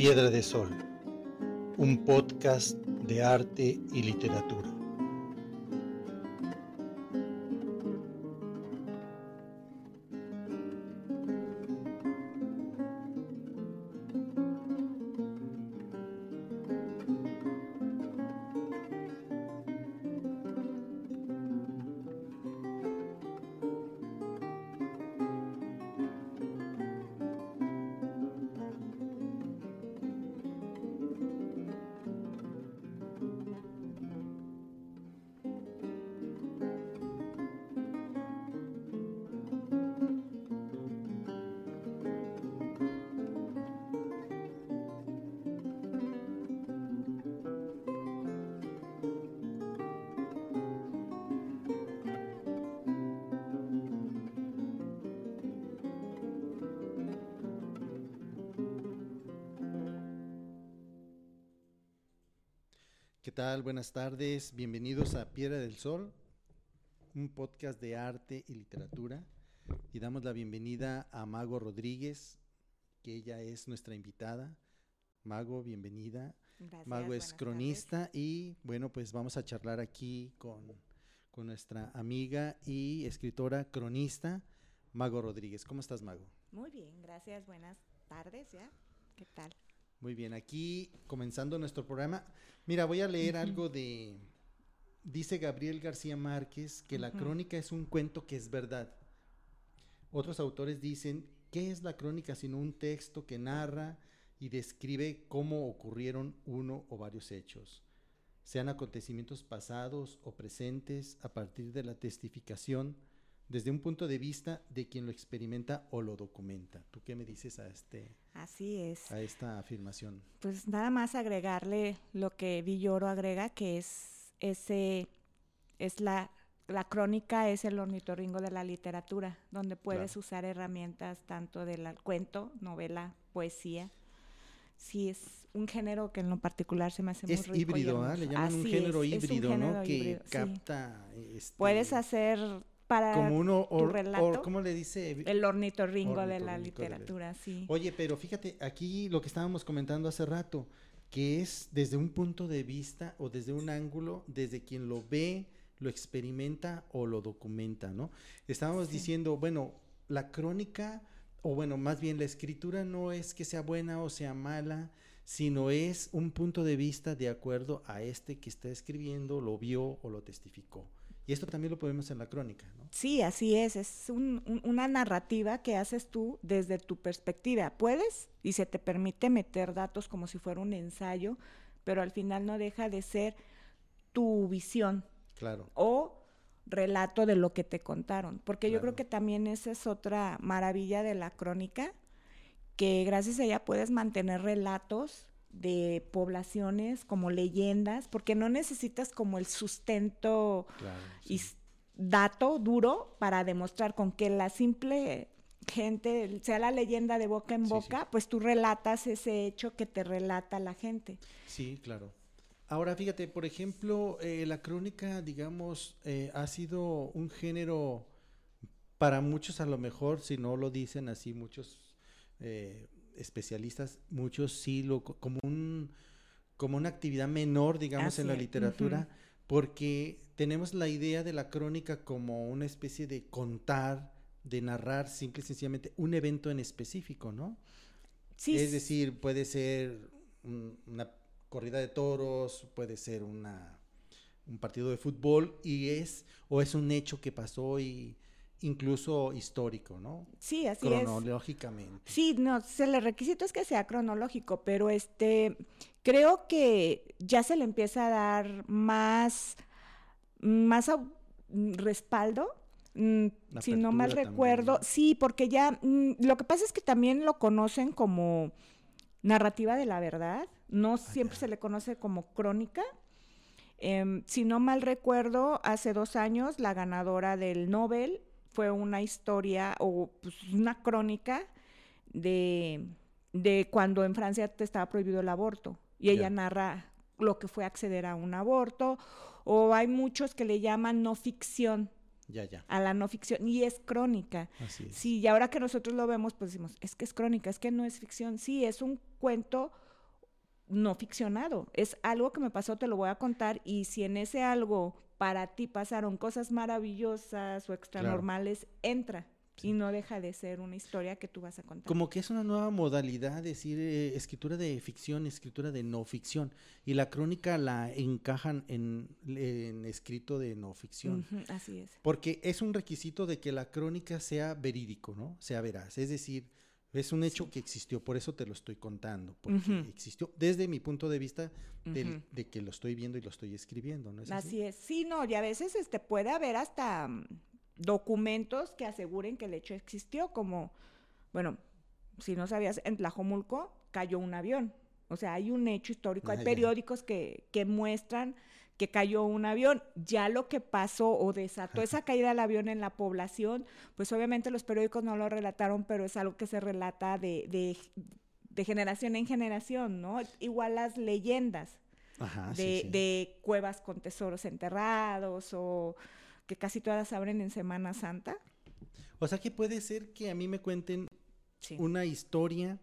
Piedra de Sol, un podcast de arte y literatura. Buenas tardes. Bienvenidos a Piedra del Sol, un podcast de arte y literatura. Y damos la bienvenida a Mago Rodríguez, que ella es nuestra invitada. Mago, bienvenida. Gracias, Mago es cronista tardes. y bueno, pues vamos a charlar aquí con, con nuestra amiga y escritora cronista, Mago Rodríguez. ¿Cómo estás, Mago? Muy bien, gracias, buenas tardes ya. ¿Qué tal? Muy bien, aquí comenzando nuestro programa. Mira, voy a leer algo de... Dice Gabriel García Márquez que la crónica es un cuento que es verdad. Otros autores dicen, ¿qué es la crónica sino un texto que narra y describe cómo ocurrieron uno o varios hechos? Sean acontecimientos pasados o presentes a partir de la testificación desde un punto de vista de quien lo experimenta o lo documenta. ¿Tú qué me dices a este Así es. a esta afirmación? Pues nada más agregarle lo que Villoro agrega, que es ese, es la, la crónica es el ornitorrinco de la literatura, donde puedes Claro. usar herramientas tanto del cuento, novela, poesía. Sí, es un género que en lo particular se me hace muy Es rico. y híbrido, hermoso. Le llaman un género es, es un híbrido, ¿no? Que sí. capta. este, Puedes hacer para como uno tu or- relato or- ¿cómo le dice? el ornitorrinco de Ornitorrinco de la literatura, sí. Oye, pero fíjate, aquí lo que estábamos comentando hace rato, que es desde un punto de vista o desde un ángulo, desde quien lo ve, lo experimenta o lo documenta, ¿no? Estábamos Sí. diciendo, bueno, la crónica, o bueno, más bien la escritura no es que sea buena o sea mala, sino es un punto de vista de acuerdo a este que está escribiendo, lo vio o lo testificó. Y esto también lo podemos en la crónica, ¿no? Sí, así es, es un- un- una narrativa que haces tú desde tu perspectiva. Puedes y se te permite meter datos como si fuera un ensayo, pero al final no deja de ser tu visión Claro. o relato de lo que te contaron, porque yo creo que también esa es otra maravilla de la crónica, que gracias a ella puedes mantener relatos de poblaciones como leyendas, porque no necesitas como el sustento Claro, y sí. dato duro para demostrar con que la simple gente, sea la leyenda de boca en Sí, boca, sí. pues tú relatas ese hecho que te relata la gente. Sí, claro. Ahora, fíjate, por ejemplo, eh, la crónica, digamos, eh, ha sido un género para muchos, a lo mejor, si no lo dicen así, muchos eh, especialistas, muchos sí lo co- como un como una actividad menor, digamos, Así en la literatura, porque tenemos la idea de la crónica como una especie de contar, de narrar simple y sencillamente un evento en específico, ¿no? Sí, es decir, puede ser un- una corrida de toros, puede ser una un partido de fútbol y es o es un hecho que pasó y incluso histórico, ¿no? sí, así es. Cronológicamente. Sí, no, se le requisito es que sea cronológico, pero este creo que ya se le empieza a dar más más respaldo. mm, La si no mal también, recuerdo, ¿no? sí, porque ya mm, lo que pasa es que también lo conocen como narrativa de la verdad, no siempre ya. se le conoce como crónica. Em, si no mal recuerdo, hace dos años la ganadora del Nobel fue una historia o pues, una crónica de, de cuando en Francia te estaba prohibido el aborto. Y ella narra lo que fue acceder a un aborto. O hay muchos que le llaman no ficción Ya, ya. a la no ficción y es crónica. Así es. Sí, y ahora que nosotros lo vemos, pues decimos, es que es crónica, es que no es ficción. Sí, es un cuento no ficcionado. Es algo que me pasó, te lo voy a contar. Y si en ese algo para ti pasaron cosas maravillosas o extranormales, entra. Y no deja de ser una historia que tú vas a contar. Como que es una nueva modalidad, decir, eh, escritura de ficción, escritura de no ficción. Y la crónica la encajan en, en escrito de no ficción. así es. Porque es un requisito de que la crónica sea verídico, ¿no? Sea veraz. Es decir, es un hecho que existió, por eso te lo estoy contando, porque existió desde mi punto de vista de que lo estoy viendo y lo estoy escribiendo, ¿no es así? así? es, sí, no, y a veces este, puede haber hasta mm, documentos que aseguren que el hecho existió, como, bueno, si no sabías, en Tlajomulco cayó un avión, o sea, hay un hecho histórico, hay ah, periódicos que, que muestran que cayó un avión. Ya lo que pasó o desató esa caída del avión en la población, pues obviamente los periódicos no lo relataron, pero es algo que se relata de, de, generación en generación, ¿no? Igual las leyendas de, de cuevas con tesoros enterrados o que casi todas abren en Semana Santa. O sea que puede ser que a mí me cuenten una historia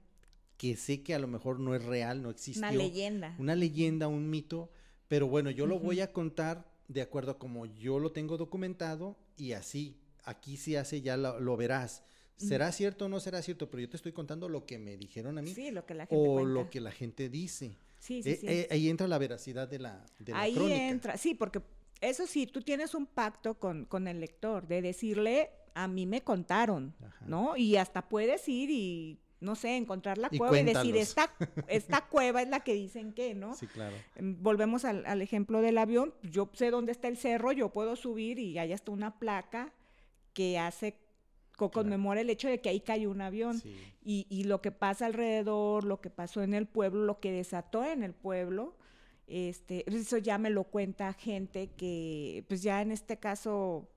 que sé que a lo mejor no es real, no existió. Una leyenda. Una leyenda, un mito, pero bueno, yo lo voy a contar de acuerdo a como yo lo tengo documentado y así, aquí sí hace ya lo, verás. ¿Será cierto o no será cierto? Pero yo te estoy contando lo que me dijeron a mí. Sí, lo que la gente O lo que la gente dice. Sí, sí, eh, sí. Eh, ahí entra la veracidad de la, de ahí entra, sí, porque eso sí, tú tienes un pacto con, con el lector de decirle, a mí me contaron, ¿no? Y hasta puedes ir y no sé, encontrar la cueva y decir, esta, esta cueva es la que dicen que, ¿no? Sí, claro. Em, volvemos al, ejemplo del avión, yo sé dónde está el cerro, yo puedo subir y hay hasta una placa que hace conmemora el hecho de que ahí cayó un avión y, y, lo que pasa alrededor, lo que pasó en el pueblo, lo que desató en el pueblo, este, eso ya me lo cuenta gente que, pues ya en este caso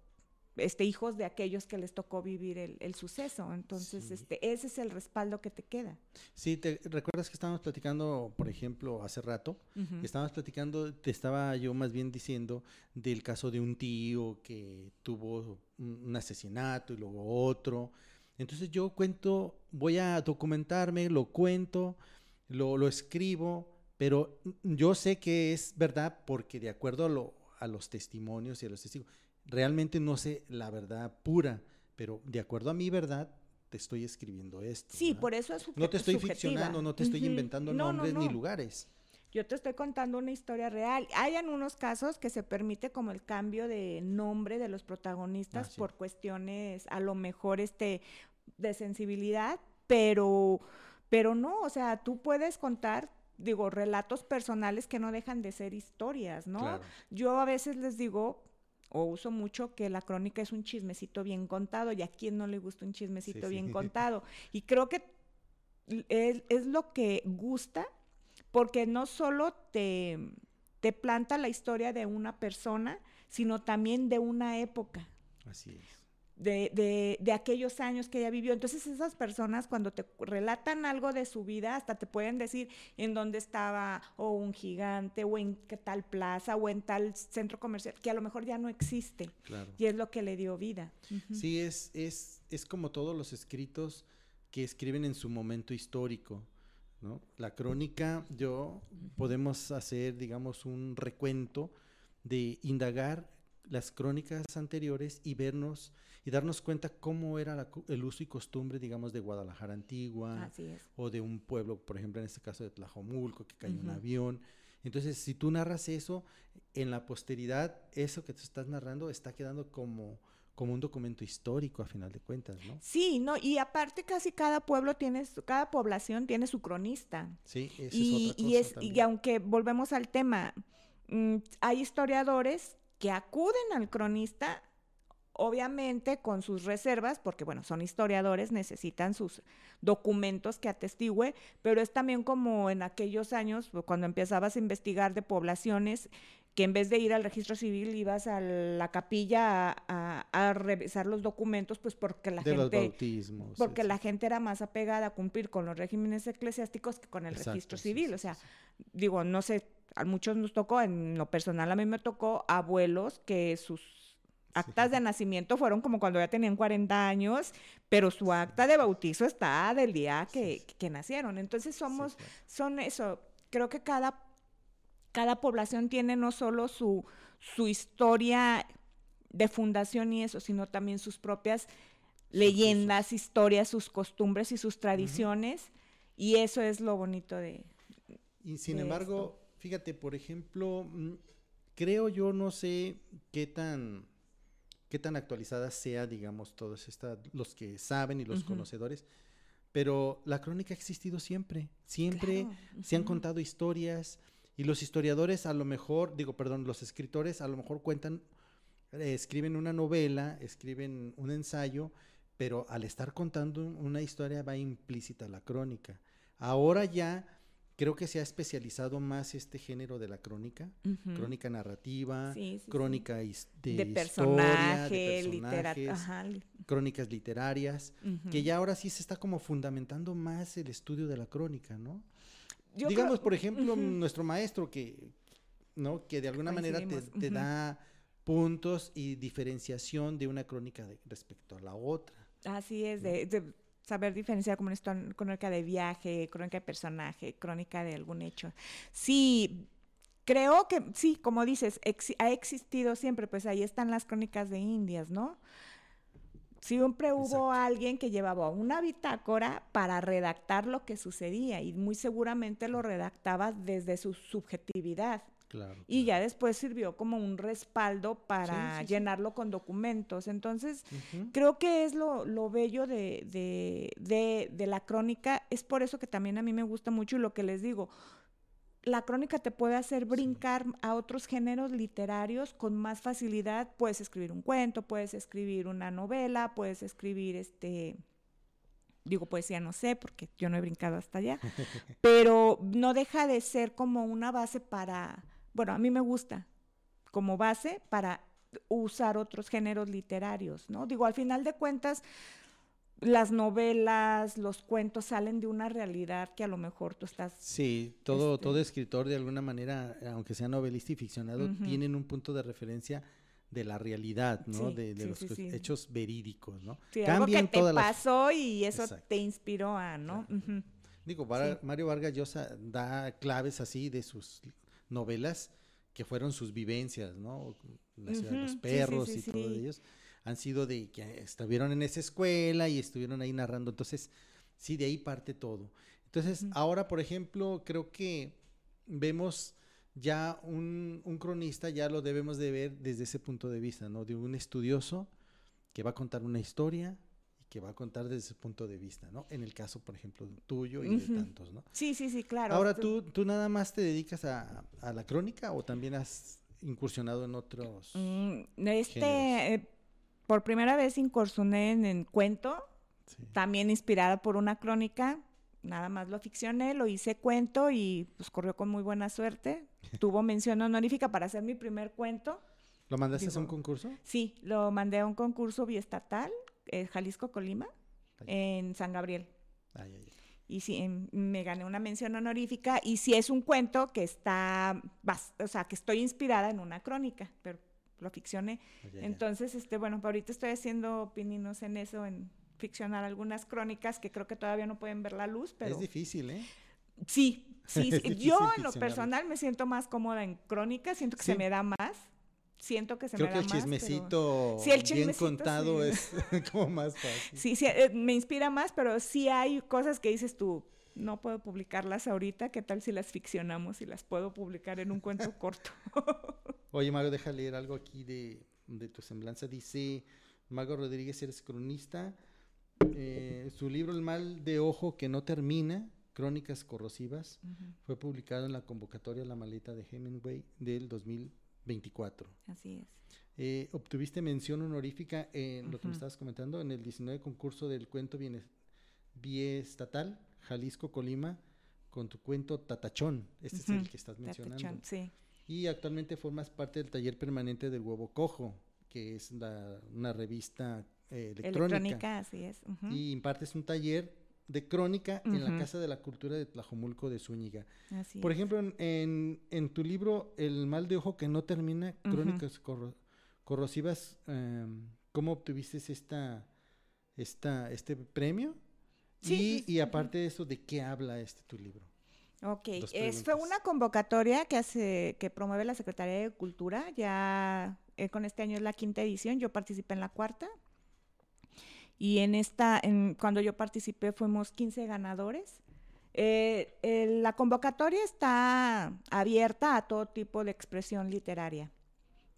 este, hijos de aquellos que les tocó vivir el, suceso. Entonces, este, ese es el respaldo que te queda. Sí, te recuerdas que estábamos platicando, por ejemplo, hace rato, estábamos platicando, te estaba yo más bien diciendo del caso de un tío que tuvo un, asesinato y luego otro. Entonces yo cuento, voy a documentarme, lo cuento, lo, lo escribo, pero yo sé que es verdad porque de acuerdo a, lo, a los testimonios y a los testigos, realmente no sé la verdad pura, pero de acuerdo a mi verdad, te estoy escribiendo esto. Sí, por eso es No te estoy ficcionando, no te estoy inventando nombres ni lugares. Yo te estoy contando una historia real. Hay en unos casos que se permite como el cambio de nombre de los protagonistas ah, por cuestiones a lo mejor este de sensibilidad, pero pero no, o sea, tú puedes contar digo, relatos personales que no dejan de ser historias, ¿no? Yo a veces les digo, o uso mucho que la crónica es un chismecito bien contado y a quien no le gusta un chismecito bien contado. Y creo que es, es, lo que gusta porque no solo te, te planta la historia de una persona, sino también de una época. Así es de, de, de, aquellos años que ella vivió. Entonces esas personas cuando te relatan algo de su vida, hasta te pueden decir en dónde estaba o un gigante o en qué tal plaza o en tal centro comercial, que a lo mejor ya no existe. Y es lo que le dio vida. Sí, es, es, es como todos los escritos que escriben en su momento histórico. ¿no? La crónica, yo podemos hacer, digamos, un recuento de indagar las crónicas anteriores y vernos y darnos cuenta cómo era el uso y costumbre, digamos, de Guadalajara antigua o de un pueblo, por ejemplo, en este caso de Tlajomulco, que cayó un avión. Entonces, si tú narras eso, en la posteridad, eso que te estás narrando está quedando como como un documento histórico a final de cuentas, ¿no? Sí, no, y aparte casi cada pueblo tiene, cada población tiene su cronista. Sí, eso y, es otra cosa y, es, y aunque volvemos al tema, mm, hay historiadores que acuden al cronista obviamente con sus reservas, porque bueno, son historiadores, necesitan sus documentos que atestigüe, pero es también como en aquellos años, cuando empezabas a investigar de poblaciones, que en vez de ir al registro civil ibas a la capilla a, revisar los documentos, pues porque la gente porque la gente era más apegada a cumplir con los regímenes eclesiásticos que con el registro civil, o sea, digo, no sé, a muchos nos tocó, en lo personal a mí me tocó abuelos que sus actas de nacimiento fueron como cuando ya tenían 40 años, pero su acta de bautizo está del día que, nacieron. Entonces somos, son eso, creo que cada, cada población tiene no solo su, su historia de fundación y eso, sino también sus propias leyendas, historias, sus costumbres y sus tradiciones. Y eso es lo bonito de... Y sin embargo, fíjate, por ejemplo, mm, creo yo, no sé qué tan, qué tan actualizada sea, digamos, todos esta, los que saben y los conocedores, pero la crónica ha existido siempre, siempre se han contado historias y los historiadores a lo mejor, digo, perdón, los escritores a lo mejor cuentan, eh, escriben una novela, escriben un ensayo, pero al estar contando una historia va implícita la crónica. Ahora ya creo que se ha especializado más este género de la crónica, crónica narrativa, crónica De, de, personaje, literatura, crónicas literarias, que ya ahora sí se está como fundamentando más el estudio de la crónica, ¿no? Digamos, por ejemplo, nuestro maestro que, ¿no? Que de alguna manera te, da puntos y diferenciación de una crónica respecto a la otra. Así es, de, saber diferenciar como una crónica de viaje, crónica de personaje, crónica de algún hecho. Sí, creo que sí, como dices, ha existido siempre, pues ahí están las crónicas de Indias, ¿no? Siempre hubo alguien que llevaba una bitácora para redactar lo que sucedía y muy seguramente lo redactaba desde su subjetividad. Y ya después sirvió como un respaldo para llenarlo con documentos. Entonces, creo que es lo, lo bello de, de, de, la crónica. Es por eso que también a mí me gusta mucho y lo que les digo, la crónica te puede hacer brincar a otros géneros literarios con más facilidad. Puedes escribir un cuento, puedes escribir una novela, puedes escribir este digo poesía no sé porque yo no he brincado hasta allá, pero no deja de ser como una base para bueno, a mí me gusta como base para usar otros géneros literarios, ¿no? Digo, al final de cuentas, las novelas, los cuentos salen de una realidad que a lo mejor tú estás... Sí, todo, este todo escritor de alguna manera, aunque sea novelista y ficcionado, tienen un punto de referencia de la realidad, ¿no? de, los hechos verídicos, ¿no? algo que te pasó y eso te inspiró a, ¿no? Digo, Mario Vargas Llosa da claves así de sus novelas que fueron sus vivencias, ¿no? La ciudad de los perros y todo ellos han sido de que estuvieron en esa escuela y estuvieron ahí narrando. Entonces, sí, de ahí parte todo. Entonces, ahora, por ejemplo, creo que vemos ya un, un, cronista, ya lo debemos de ver desde ese punto de vista, ¿no? De un estudioso que va a contar una historia, que va a contar desde ese punto de vista, ¿no? En el caso, por ejemplo, tuyo y de tantos, ¿no? Sí, sí, sí, claro. Ahora, ¿tú, tú nada más te dedicas a, la crónica o también has incursionado en otros? Mm, este, eh, por primera vez incursioné en, el cuento, también inspirada por una crónica, nada más lo ficcioné, lo hice cuento y pues corrió con muy buena suerte. Tuvo mención honorífica para hacer mi primer cuento. ¿Lo mandaste a un concurso? Sí, lo mandé a un concurso biestatal eh, Jalisco, Colima, en San Gabriel. Y sí, me gané una mención honorífica y sí es un cuento que está, o sea, que estoy inspirada en una crónica, pero lo ficcioné. Entonces, este, bueno, ahorita estoy haciendo pininos en eso, en ficcionar algunas crónicas que creo que todavía no pueden ver la luz, pero... Es difícil, ¿eh? Sí, sí, yo en lo personal me siento más cómoda en crónicas, siento que se me da más siento que se Creo me da que el chismecito, bien contado es como más fácil. Sí, sí, eh, me inspira más, pero sí hay cosas que dices tú, no puedo publicarlas ahorita, ¿qué tal si las ficcionamos y las puedo publicar en un cuento corto? Oye, Mario, deja leer algo aquí de, tu semblanza. Dice, Mago Rodríguez, eres cronista. Eh, su libro El mal de ojo que no termina, Crónicas corrosivas, fue publicado en la convocatoria La maleta de Hemingway del 2000 24. Así es. Eh, obtuviste mención honorífica en lo que me estabas comentando, en el 19 concurso del cuento biestatal, Jalisco, Colima, con tu cuento Tatachón. Este es el que estás mencionando. Tatachón, sí. Y actualmente formas parte del taller permanente del Huevo Cojo, que es una revista eh, electrónica. Electrónica, así es. Y impartes un taller de crónica en la Casa de la Cultura de Tlajomulco de Zúñiga. Por ejemplo, en, en, tu libro El mal de ojo que no termina, Crónicas Corrosivas, em, ¿cómo obtuviste esta, esta, este premio? Sí, y, y aparte de eso, ¿de qué habla este tu libro? Ok, es, fue una convocatoria que hace, que promueve la Secretaría de Cultura. Ya eh, con este año es la quinta edición. Yo participé en la cuarta. Y en esta, en, cuando yo participé, fuimos 15 ganadores. Eh, eh, la convocatoria está abierta a todo tipo de expresión literaria,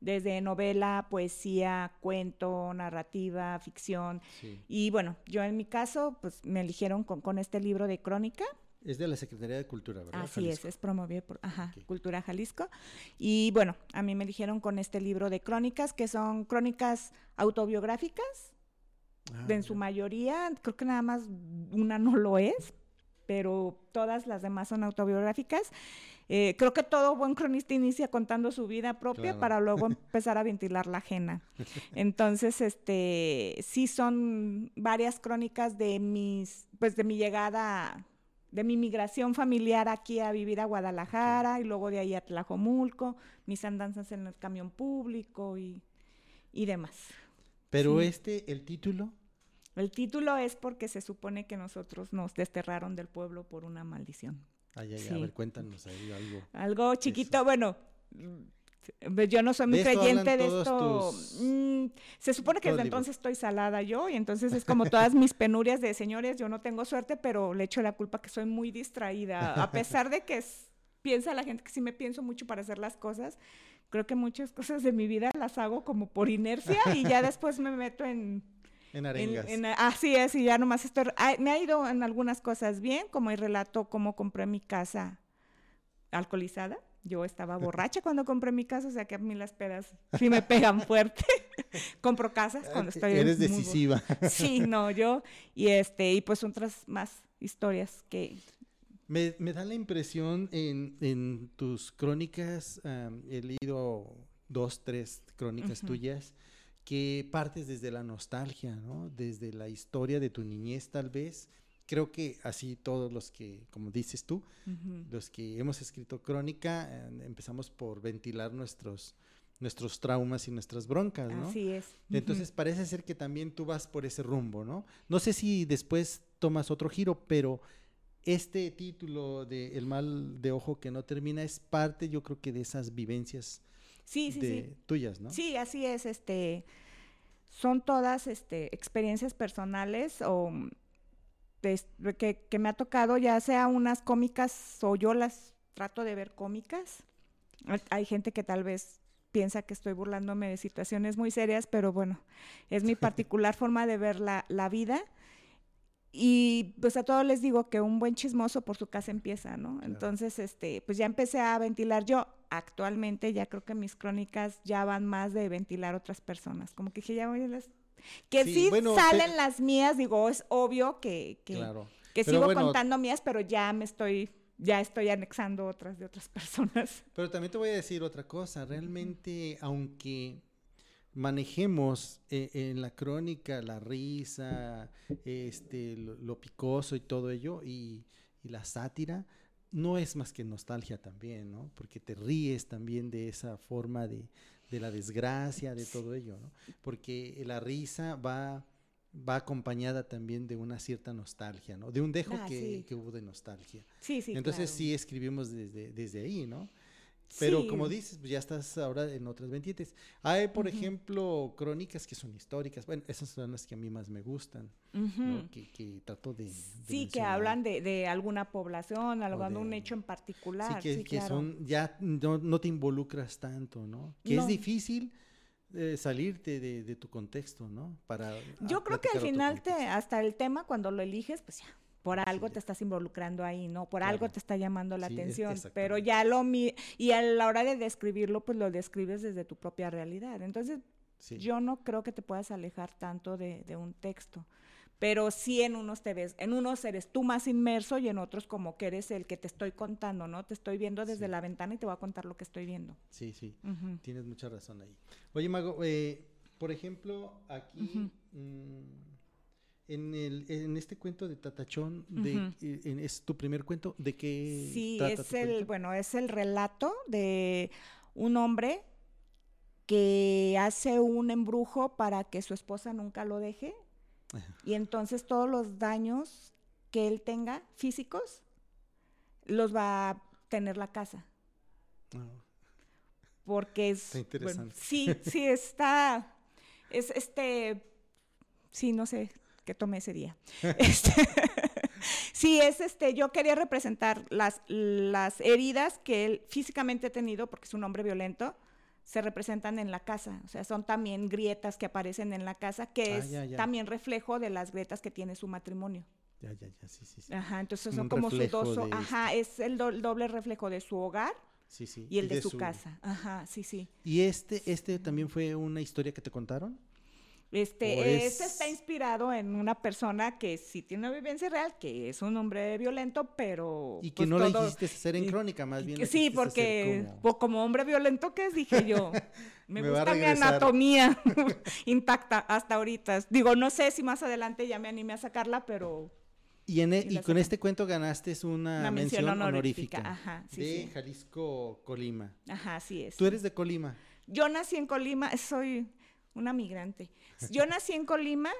desde novela, poesía, cuento, narrativa, ficción. Sí. Y bueno, yo en mi caso, pues me eligieron con, con este libro de crónica. Es de la Secretaría de Cultura, ¿verdad? Así Jalisco? es, es promovido por ajá. Cultura Jalisco. Y bueno, a mí me eligieron con este libro de crónicas, que son crónicas autobiográficas, Ah, en su mayoría, creo que nada más una no lo es, pero todas las demás son autobiográficas. Eh, creo que todo buen cronista inicia contando su vida propia Claro. para luego empezar a ventilar la ajena. Entonces, este, sí son varias crónicas de mis, pues de mi llegada, de mi migración familiar aquí a vivir a Guadalajara y luego de ahí a Tlajomulco, mis andanzas en el camión público y, y demás. Pero sí. este, el título, El título es porque se supone que nosotros nos desterraron del pueblo por una maldición. ay, ay, Sí. a ver, cuéntanos ahí algo. Algo chiquito, bueno, mm, yo no soy muy De creyente de esto. tus- Mm, se supone que desde entonces estoy salada yo y entonces es como todas mis penurias de señores, yo no tengo suerte, pero le echo la culpa que soy muy distraída. A pesar de que es- piensa la gente que sí me pienso mucho para hacer las cosas, creo que muchas cosas de mi vida las hago como por inercia y ya después me meto en En en- arengas. en- así es, y ya nomás estoy. ay, me ha ido en algunas cosas bien, como el relato cómo compré mi casa alcoholizada. Yo estaba borracha cuando compré mi casa, o sea que a mí las pedas sí me pegan fuerte. Compro casas cuando estoy Eres muy decisiva. Sí, no, yo y este y pues otras más historias que Me, me da la impresión en, en tus crónicas, he leído dos, tres crónicas tuyas, que partes desde la nostalgia, ¿no? Desde la historia de tu niñez tal vez. Creo que así todos los que, como dices tú, los que hemos escrito crónica, eh, empezamos por ventilar nuestros, nuestros traumas y nuestras broncas, ¿no? así es. Entonces parece ser que también tú vas por ese rumbo, ¿no? No sé si después tomas otro giro, pero este título de El mal de ojo que no termina es parte, yo creo que de esas vivencias Sí, sí, sí. de tuyas, ¿no? Sí, así es, este, son todas, este, experiencias personales o mm, de que, que me ha tocado, ya sea unas cómicas o yo las trato de ver cómicas. Hay- Hay gente que tal vez piensa que estoy burlándome de situaciones muy serias, pero bueno, es mi particular forma de ver la, la vida. Y pues a todos les digo que un buen chismoso por su casa empieza, ¿no? Entonces, este, pues ya empecé a ventilar yo. Actualmente ya creo que mis crónicas ya van más de ventilar otras personas. Como que dije, ya voy a las... Que Sí, sí, bueno, salen te- las mías, digo, es obvio que, que, Claro. que Pero sigo bueno, contando mías, pero ya me estoy, ya estoy anexando otras de otras personas. Pero también te voy a decir otra cosa. Realmente, aunque manejemos eh, en la crónica la risa, este, lo, lo picoso y todo ello, y, y la sátira, no es más que nostalgia también, ¿no? Porque te ríes también de esa forma de, de la desgracia, de todo ello, ¿no? Porque la risa va, va acompañada también de una cierta nostalgia, ¿no? De un dejo Ah, que, sí. que hubo de nostalgia. Sí, sí. Entonces claro. sí escribimos desde, desde ahí, ¿no? Pero Sí. como dices, pues ya estás ahora en otras 27. Hay, por ejemplo, crónicas que son históricas. Bueno, esas son las que a mí más me gustan. Que, que trato de... de Sí, que hablan de, de alguna población, algo, de- un hecho en Sí, particular. que, Sí, que claro. son, ya no, no te involucras tanto, ¿no? Que No. es difícil eh, salirte de, de tu contexto, ¿no? Para Yo a creo que al final te, hasta el tema cuando lo eliges, pues ya, por algo te estás involucrando ahí, ¿no? Por Claro. algo te está llamando la Sí, es- atención, pero ya lo mi y a la hora de describirlo, pues lo describes desde tu propia realidad. Entonces, Sí. yo no creo que te puedas alejar tanto de, de un texto. Pero sí en unos te ves, en unos eres tú más inmerso y en otros como que eres el que te estoy contando, ¿no? Te estoy viendo desde la ventana y te voy a contar lo que estoy viendo. Sí, sí. Tienes mucha razón ahí. Oye, Mago, eh, por ejemplo, aquí en, el, en este cuento de Tatachón, de, en- ¿es tu primer cuento? ¿De qué Sí, trata es tu el, cuento? bueno, es el relato de un hombre que hace un embrujo para que su esposa nunca lo deje y entonces todos los daños que él tenga físicos los va a tener la casa. Ah, Porque es. Está interesante. sí, sí, está. Es este. Sí, no sé qué tomé ese día. Este, sí, es este. Yo quería representar las, las heridas que él físicamente ha tenido, porque es un hombre violento, se representan en la casa. O sea, son también grietas que aparecen en la casa, que Ah, es ya, ya. también reflejo de las grietas que tiene su matrimonio. Ya, ya, ya, sí, sí, sí. Ajá, entonces son como su dos. de este. Ajá, es el do- doble reflejo de su hogar Sí, sí. y el de, su, casa. Ajá, sí, sí. ¿Y este, este también fue una historia que te contaron? Este, ¿O este es- está inspirado en una persona que sí tiene una vivencia real, que es un hombre violento, pero... Y que pues, no la todo- hiciste hacer en crónica, más bien. que la sí, porque como- como... hombre violento que es, dije yo, me, gusta mi anatomía intacta hasta ahorita. Digo, no sé si más adelante ya me animé a sacarla, pero Y, en e- y la con este cuento ganaste una, una mención, mención honorífica, honorífica. Ajá, sí, de sí. Jalisco, Colima. Ajá, así es. Tú eres de Colima. Yo nací en Colima, soy una migrante. Yo nací en Colima,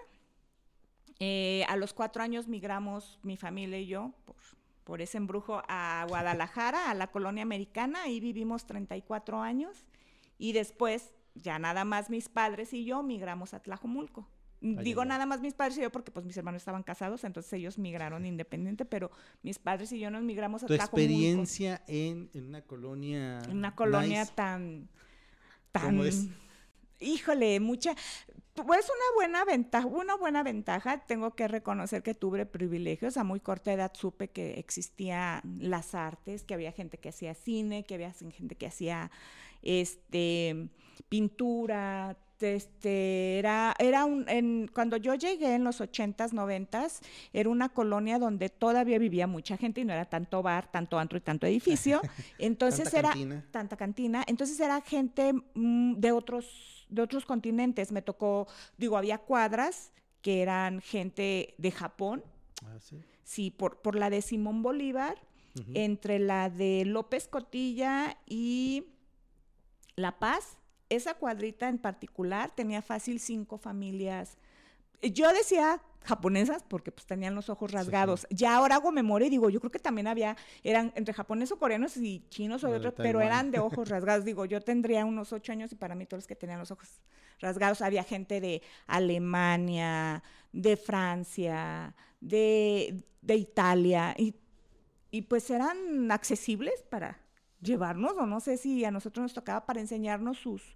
eh, a los cuatro años migramos mi familia y yo por, por ese embrujo a Guadalajara, a la colonia americana, ahí vivimos 34 años y después ya nada más mis padres y yo migramos a Tlajomulco. Digo ya. nada más mis padres y yo porque pues mis hermanos estaban casados, entonces ellos migraron independiente, pero mis padres y yo nos migramos a Tu Tlajomulco. experiencia en, en una colonia. En una colonia nice. tan, tan, ¿Cómo es? Híjole, mucha, pues una buena ventaja, una buena ventaja, tengo que reconocer que tuve privilegios, a muy corta edad supe que existían las artes, que había gente que hacía cine, que había gente que hacía, este, pintura, este, era, era un, en, cuando yo llegué en los ochentas, noventas, era una colonia donde todavía vivía mucha gente y no era tanto bar, tanto antro y tanto edificio. Entonces Tanta era cantina. tanta cantina. Entonces era gente mm, de otros, de otros continentes. Me tocó, digo, había cuadras que eran gente de Japón, Ah, sí. sí, por, por la de Simón Bolívar, entre la de López Cotilla y La Paz. Esa cuadrita en particular tenía fácil cinco familias. Yo decía japonesas porque pues tenían los ojos Sí, sí. rasgados. Ya ahora hago memoria y digo, yo creo que también había, eran entre japoneses o coreanos y chinos o de otros, pero eran de ojos rasgados. Digo, yo tendría unos ocho años y para mí todos los que tenían los ojos rasgados, había gente de Alemania, de Francia, de, de Italia, y, y pues eran accesibles para llevarnos, o no sé si a nosotros nos tocaba para enseñarnos sus,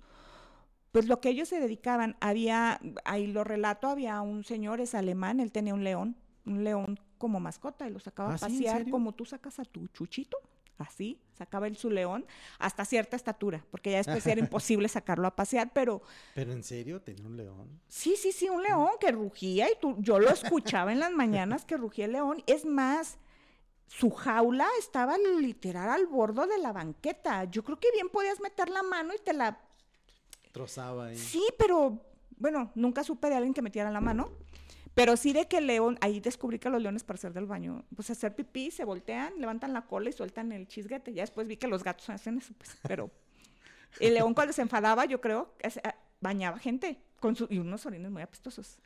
pues lo que ellos se dedicaban. Había, ahí lo relato, había un señor, es alemán, él tenía un león, un león como mascota, y lo sacaba ¿Ah, a? ¿En pasear como tú sacas a tu chuchito. Así, sacaba él su león hasta cierta estatura, porque ya después era imposible sacarlo a pasear, pero Pero en serio, tenía un león. Sí, sí, sí, un león que rugía y tú, yo lo escuchaba en las mañanas que rugía el león. Es más, su jaula estaba literal al borde de la banqueta. Yo creo que bien podías meter la mano y te la... Trozaba ahí. Sí, pero bueno, nunca supe de alguien que metiera la mano. Pero sí de que el león, ahí descubrí que los leones para hacer del baño, pues hacer pipí, se voltean, levantan la cola y sueltan el chisguete. Ya después vi que los gatos hacen eso, pues, pero el león cuando se enfadaba, yo creo, ah, bañaba gente con su, y unos orines muy apestosos.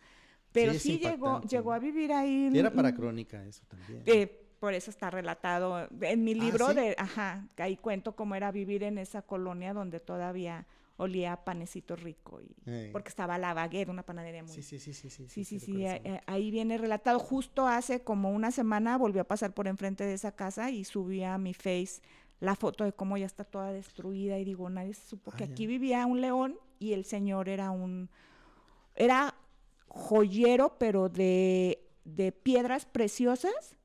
Pero sí, llegó, llegó a vivir ahí. Y era para crónica eso también. eh, por eso está relatado en mi Ah, libro ¿sí? de, ajá, ahí cuento cómo era vivir en esa colonia donde todavía olía a panecito rico y porque estaba la baguera, una panadería muy Sí, sí, sí, sí, sí. Sí, sí, sí, eh, eh, ahí viene relatado. Justo hace como una semana volvió a pasar por enfrente de esa casa y subí a mi face la foto de cómo ya está toda destruida y digo, nadie se supo que Ah, ya. aquí vivía un león y el señor era un, era joyero, pero de, de piedras preciosas.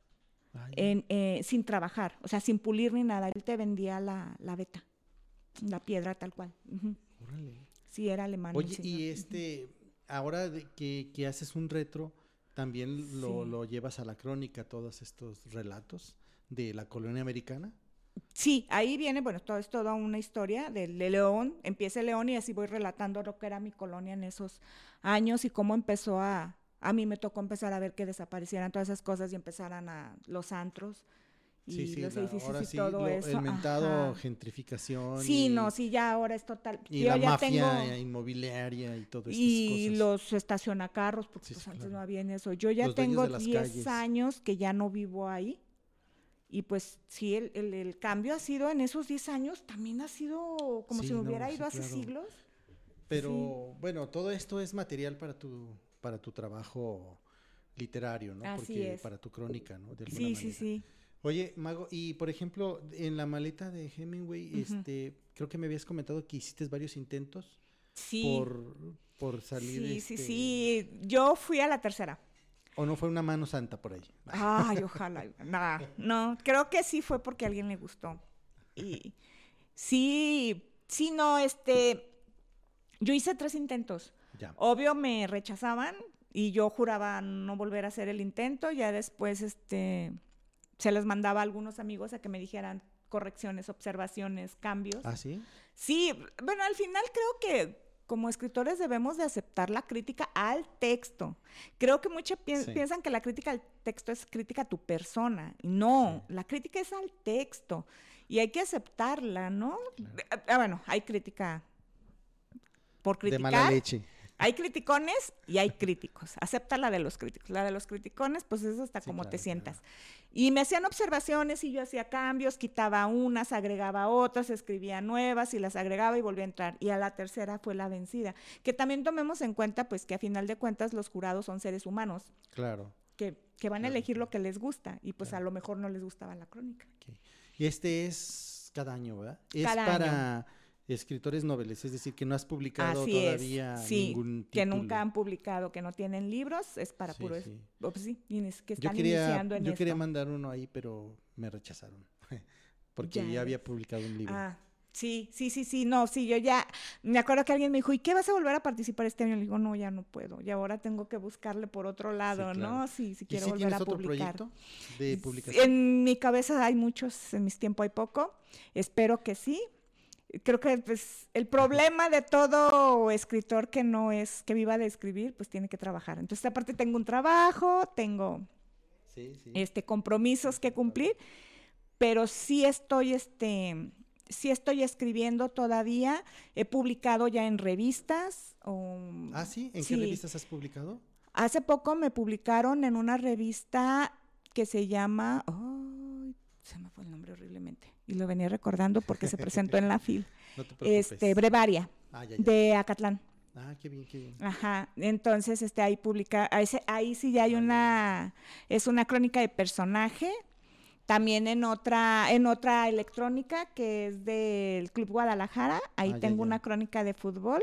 En, eh, sin trabajar, o sea, sin pulir ni nada. Él te vendía la, la beta, la piedra tal cual. Órale. Sí, era alemán. Oye, y este, ahora de que, que haces un retro, también lo, Sí. lo llevas a la crónica, todos estos relatos de la colonia americana. Sí, ahí viene, bueno, todo es toda una historia de León, empieza León y así voy relatando lo que era mi colonia en esos años y cómo empezó a, a mí me tocó empezar a ver que desaparecieran todas esas cosas y empezaran a los antros y Sí, sí, los edificios ahora y sí, todo lo- eso. el mentado ajá. gentrificación. Sí, y, no, sí, ya ahora es total. Y yo la ya mafia tengo- inmobiliaria y todo estas y cosas. los estacionacarros, porque pues antes claro. no había en eso. Yo ya Los tengo de las 10 calles. años que ya no vivo ahí. Y pues sí, el, el- el cambio ha sido en esos 10 años, también ha sido como si me no, hubiera ido hace claro. siglos. Pero bueno, todo esto es material para tu, para tu trabajo literario, ¿no? Así Porque es. para tu crónica, ¿no? De alguna Sí, sí, manera. sí. Oye, Mago, y por ejemplo, en la maleta de Hemingway, este, creo que me habías comentado que hiciste varios intentos Sí, por, por salir. sí, sí, este, sí. Yo fui a la tercera. O no fue una mano santa por ahí. Ay, ojalá. Nah, no, creo que sí fue porque a alguien le gustó. Y sí, sí, no, este, yo hice tres intentos. Ya. Obvio me rechazaban y yo juraba no volver a hacer el intento. Ya después, este, se les mandaba a algunos amigos a que me dijeran correcciones, observaciones, cambios. ¿Ah, sí? Sí, bueno, al final creo que como escritores debemos de aceptar la crítica al texto. Creo que muchos pi- Sí. piensan que la crítica al texto es crítica a tu persona. No, la crítica es al texto. Y hay que aceptarla, ¿no? Ah, ah, bueno, hay crítica por De criticar. mala leche. Hay criticones y hay críticos. Acepta la de los críticos. La de los criticones, pues eso hasta Sí, como claro, te claro. sientas. Y me hacían observaciones y yo hacía cambios, quitaba unas, agregaba otras, escribía nuevas y las agregaba y volvía a entrar. Y a la tercera fue la vencida. Que también tomemos en cuenta, pues que a final de cuentas los jurados son seres humanos Claro. que, que van a elegir lo que les gusta y pues a lo mejor no les gustaba la crónica. Y este es cada año, ¿verdad? Es Cada para escritores noveles, es decir, que no has publicado Así todavía es, sí, ningún que título. nunca han publicado, que no tienen libros, es para Sí, puro, sí. pues sí, que Yo están quería, iniciando en yo quería esto. mandar uno ahí, pero me rechazaron. Porque Ya ya, había publicado un libro. Ah, sí, sí, sí, sí, no, sí, yo ya, me acuerdo que alguien me dijo, ¿y qué vas a volver a participar este año? Le digo, no, ya no puedo, y ahora tengo que buscarle por otro lado, claro. ¿no? Sí, sí ¿Y quiero si volver a otro publicar. proyecto de publicación? En mi cabeza hay muchos, en mis tiempos hay poco, espero que sí. Creo que pues, el problema de todo escritor que no es que viva de escribir, pues tiene que trabajar. Entonces, aparte tengo un trabajo, tengo Sí, sí. este, compromisos que cumplir, pero sí estoy, este, sí estoy escribiendo todavía. He publicado ya en revistas. o- Ah, sí, ¿en sí. qué revistas has publicado? Hace poco me publicaron en una revista que se llama, se me fue el nombre horriblemente y lo venía recordando porque se presentó en la FIL, No este, Brevaria ah, ya, ya. de Acatlán. Ah, qué bien, qué bien. Ajá, entonces este ahí publica, ahí, se- ahí sí ya hay una, es una crónica de personaje, también en otra, en otra electrónica que es del Club Guadalajara, ahí Ah, tengo ya. una crónica de fútbol.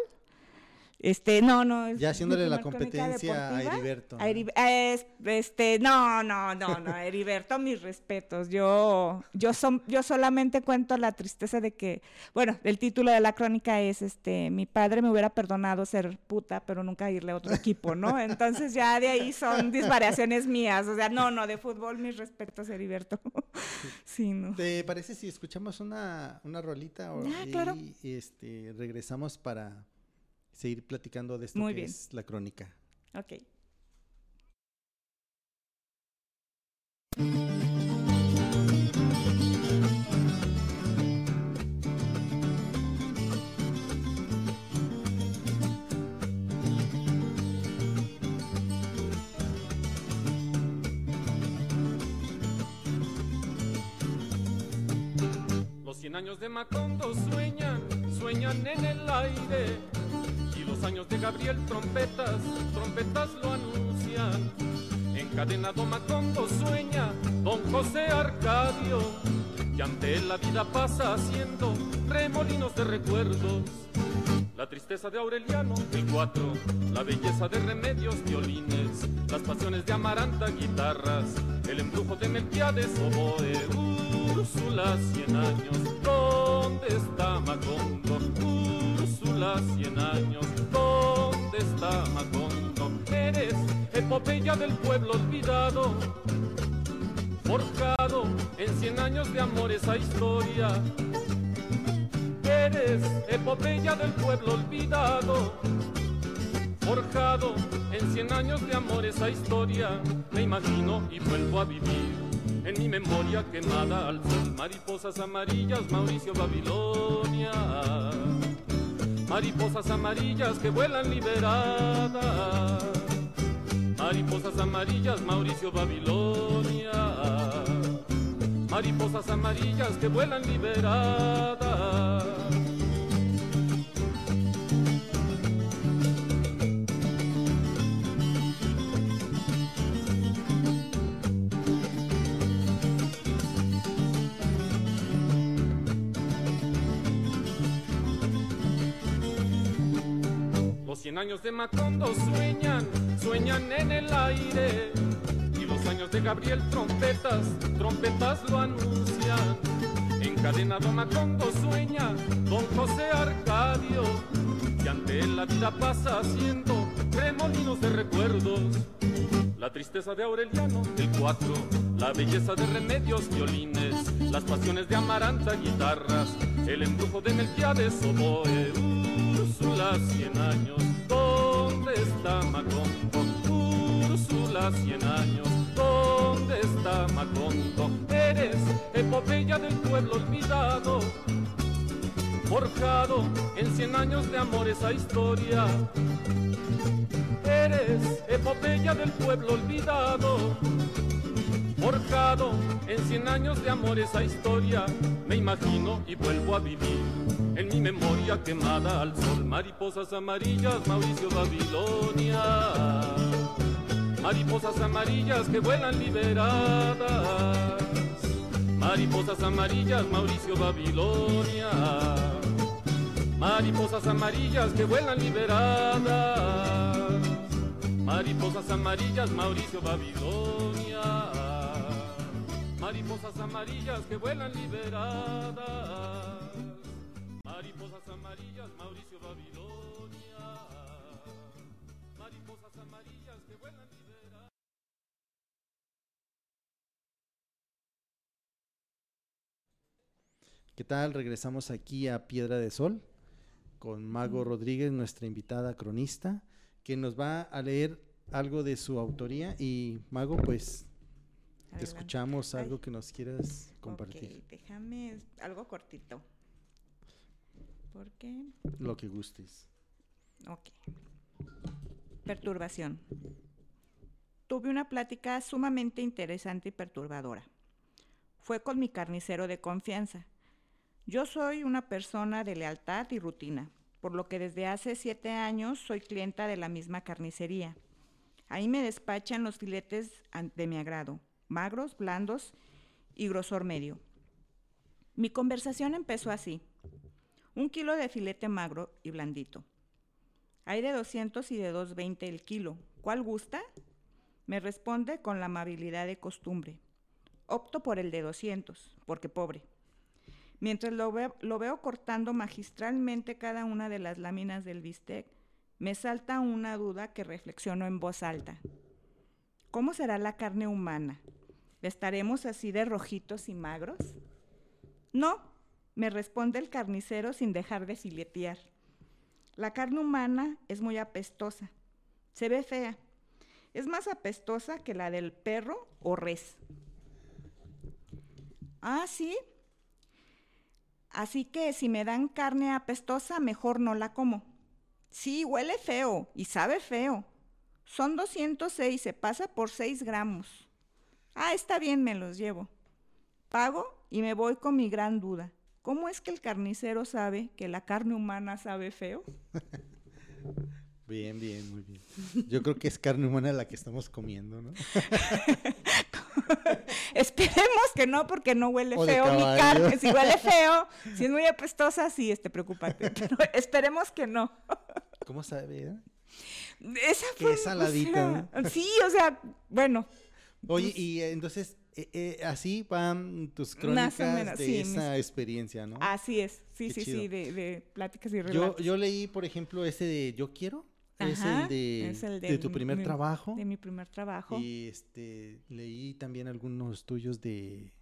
Este, no, no. es Ya haciéndole la competencia a. Heriberto. A ¿no? Es- este, no, no, no, no, Heriberto, mis respetos. Yo, yo, son, yo solamente cuento la tristeza de que, bueno, el título de la crónica es, este, mi padre me hubiera perdonado ser puta, pero nunca irle a otro equipo, ¿no? Entonces ya de ahí son disvariaciones mías, o sea, no, no, de fútbol, mis respetos, Heriberto. sí, no. ¿Te parece si escuchamos una, una rolita o- Ah, y este, regresamos para seguir platicando de esto Muy que bien. es la crónica? Ok. Los cien años de Macondo sueñan, sueñan en el aire. Años de Gabriel trompetas, trompetas lo anuncian. Encadenado Macondo sueña, don José Arcadio. Y ante él la vida pasa haciendo remolinos de recuerdos. La tristeza de Aureliano, el cuatro, la belleza de remedios, violines, las pasiones de Amaranta, guitarras, el embrujo de Melquiades, oboe, Úrsula, cien años, ¿dónde está Macondo? Úrsula, cien años, ¿dónde está Macondo? Eres epopeya del pueblo olvidado, forjado en cien años de amor esa historia eres epopeya del pueblo olvidado, forjado en cien años de amor esa historia. Me imagino y vuelvo a vivir en mi memoria quemada al sol. Mariposas amarillas, Mauricio Babilonia. Mariposas amarillas que vuelan liberadas. Mariposas amarillas, Mauricio Babilonia. mariposas amarillas que vuelan liberadas. Los cien años de Macondo sueñan, sueñan en el aire. Y los años de Gabriel trompetas, trompetas lo anuncian. Encadenado Macondo sueña, don José Arcadio. Y ante él la vida pasa haciendo remolinos de recuerdos. La tristeza de Aureliano, el cuatro, la belleza de remedios, violines, las pasiones de Amaranta, guitarras, el embrujo de Melquiades, oboe, Úrsula, cien años, ¿dónde está Macondo? Úrsula, cien años, ¿dónde está Macondo? Eres epopeya del pueblo olvidado, forjado en cien años de amor esa historia. Eres epopeya del pueblo olvidado, forjado en cien años de amor esa historia. Me imagino y vuelvo a vivir en mi memoria quemada al sol. Mariposas amarillas, Mauricio Babilonia. Mariposas amarillas que vuelan liberadas. Mariposas amarillas, Mauricio Babilonia. Mariposas amarillas que vuelan liberadas. Mariposas amarillas, Mauricio Babilonia. Mariposas amarillas que vuelan liberadas. Mariposas amarillas, Mauricio Babilonia. Mariposas amarillas que vuelan liberadas. ¿Qué tal? Regresamos aquí a Piedra de Sol con Mago Rodríguez, nuestra invitada cronista, que nos va a leer algo de su autoría. Y Mago, pues te Adelante. escuchamos Ay. algo que nos quieras compartir, déjame algo cortito. Lo que gustes. Ok. Perturbación. Tuve una plática sumamente interesante y perturbadora. Fue con mi carnicero de confianza. Yo soy una persona de lealtad y rutina, por lo que desde hace siete años soy clienta de la misma carnicería. Ahí me despachan los filetes de mi agrado, magros, blandos y grosor medio. Mi conversación empezó así. Un kilo de filete magro y blandito. Hay de 200 y de 220 el kilo. ¿Cuál gusta? Me responde con la amabilidad de costumbre. Opto por el de 200, porque pobre. Mientras lo, lo veo cortando magistralmente cada una de las láminas del bistec, me salta una duda que reflexiono en voz alta. ¿Cómo será la carne humana? ¿Estaremos así de rojitos y magros? No, me responde el carnicero sin dejar de filetear. La carne humana es muy apestosa. Se ve fea. Es más apestosa que la del perro o res. Ah, sí. Así que si me dan carne apestosa, mejor no la como. Sí, huele feo y sabe feo. Son 206, se pasa por 6 gramos. Ah, está bien, me los llevo. Pago y me voy con mi gran duda. ¿Cómo es que el carnicero sabe que la carne humana sabe feo? Bien, bien, muy bien. Yo creo que es carne humana la que estamos comiendo, ¿no? Esperemos que no, porque no huele O feo mi carne. Si huele feo, si es muy apestosa, sí, este, preocúpate. Pero esperemos que no. ¿Cómo sabe? eh? Esa Que fue, es saladita, o sea, sí, o sea, bueno, Oye, y eh, entonces, eh, eh, así van tus crónicas menos, de sí, esa experiencia, ¿no? así es. Sí, Qué sí, chido. sí, de, de pláticas y relatos. yo leí, por ejemplo, ese de Yo Quiero, es Ajá, el de, es el de de tu primer mi- trabajo. De mi primer trabajo. Y este leí también algunos tuyos de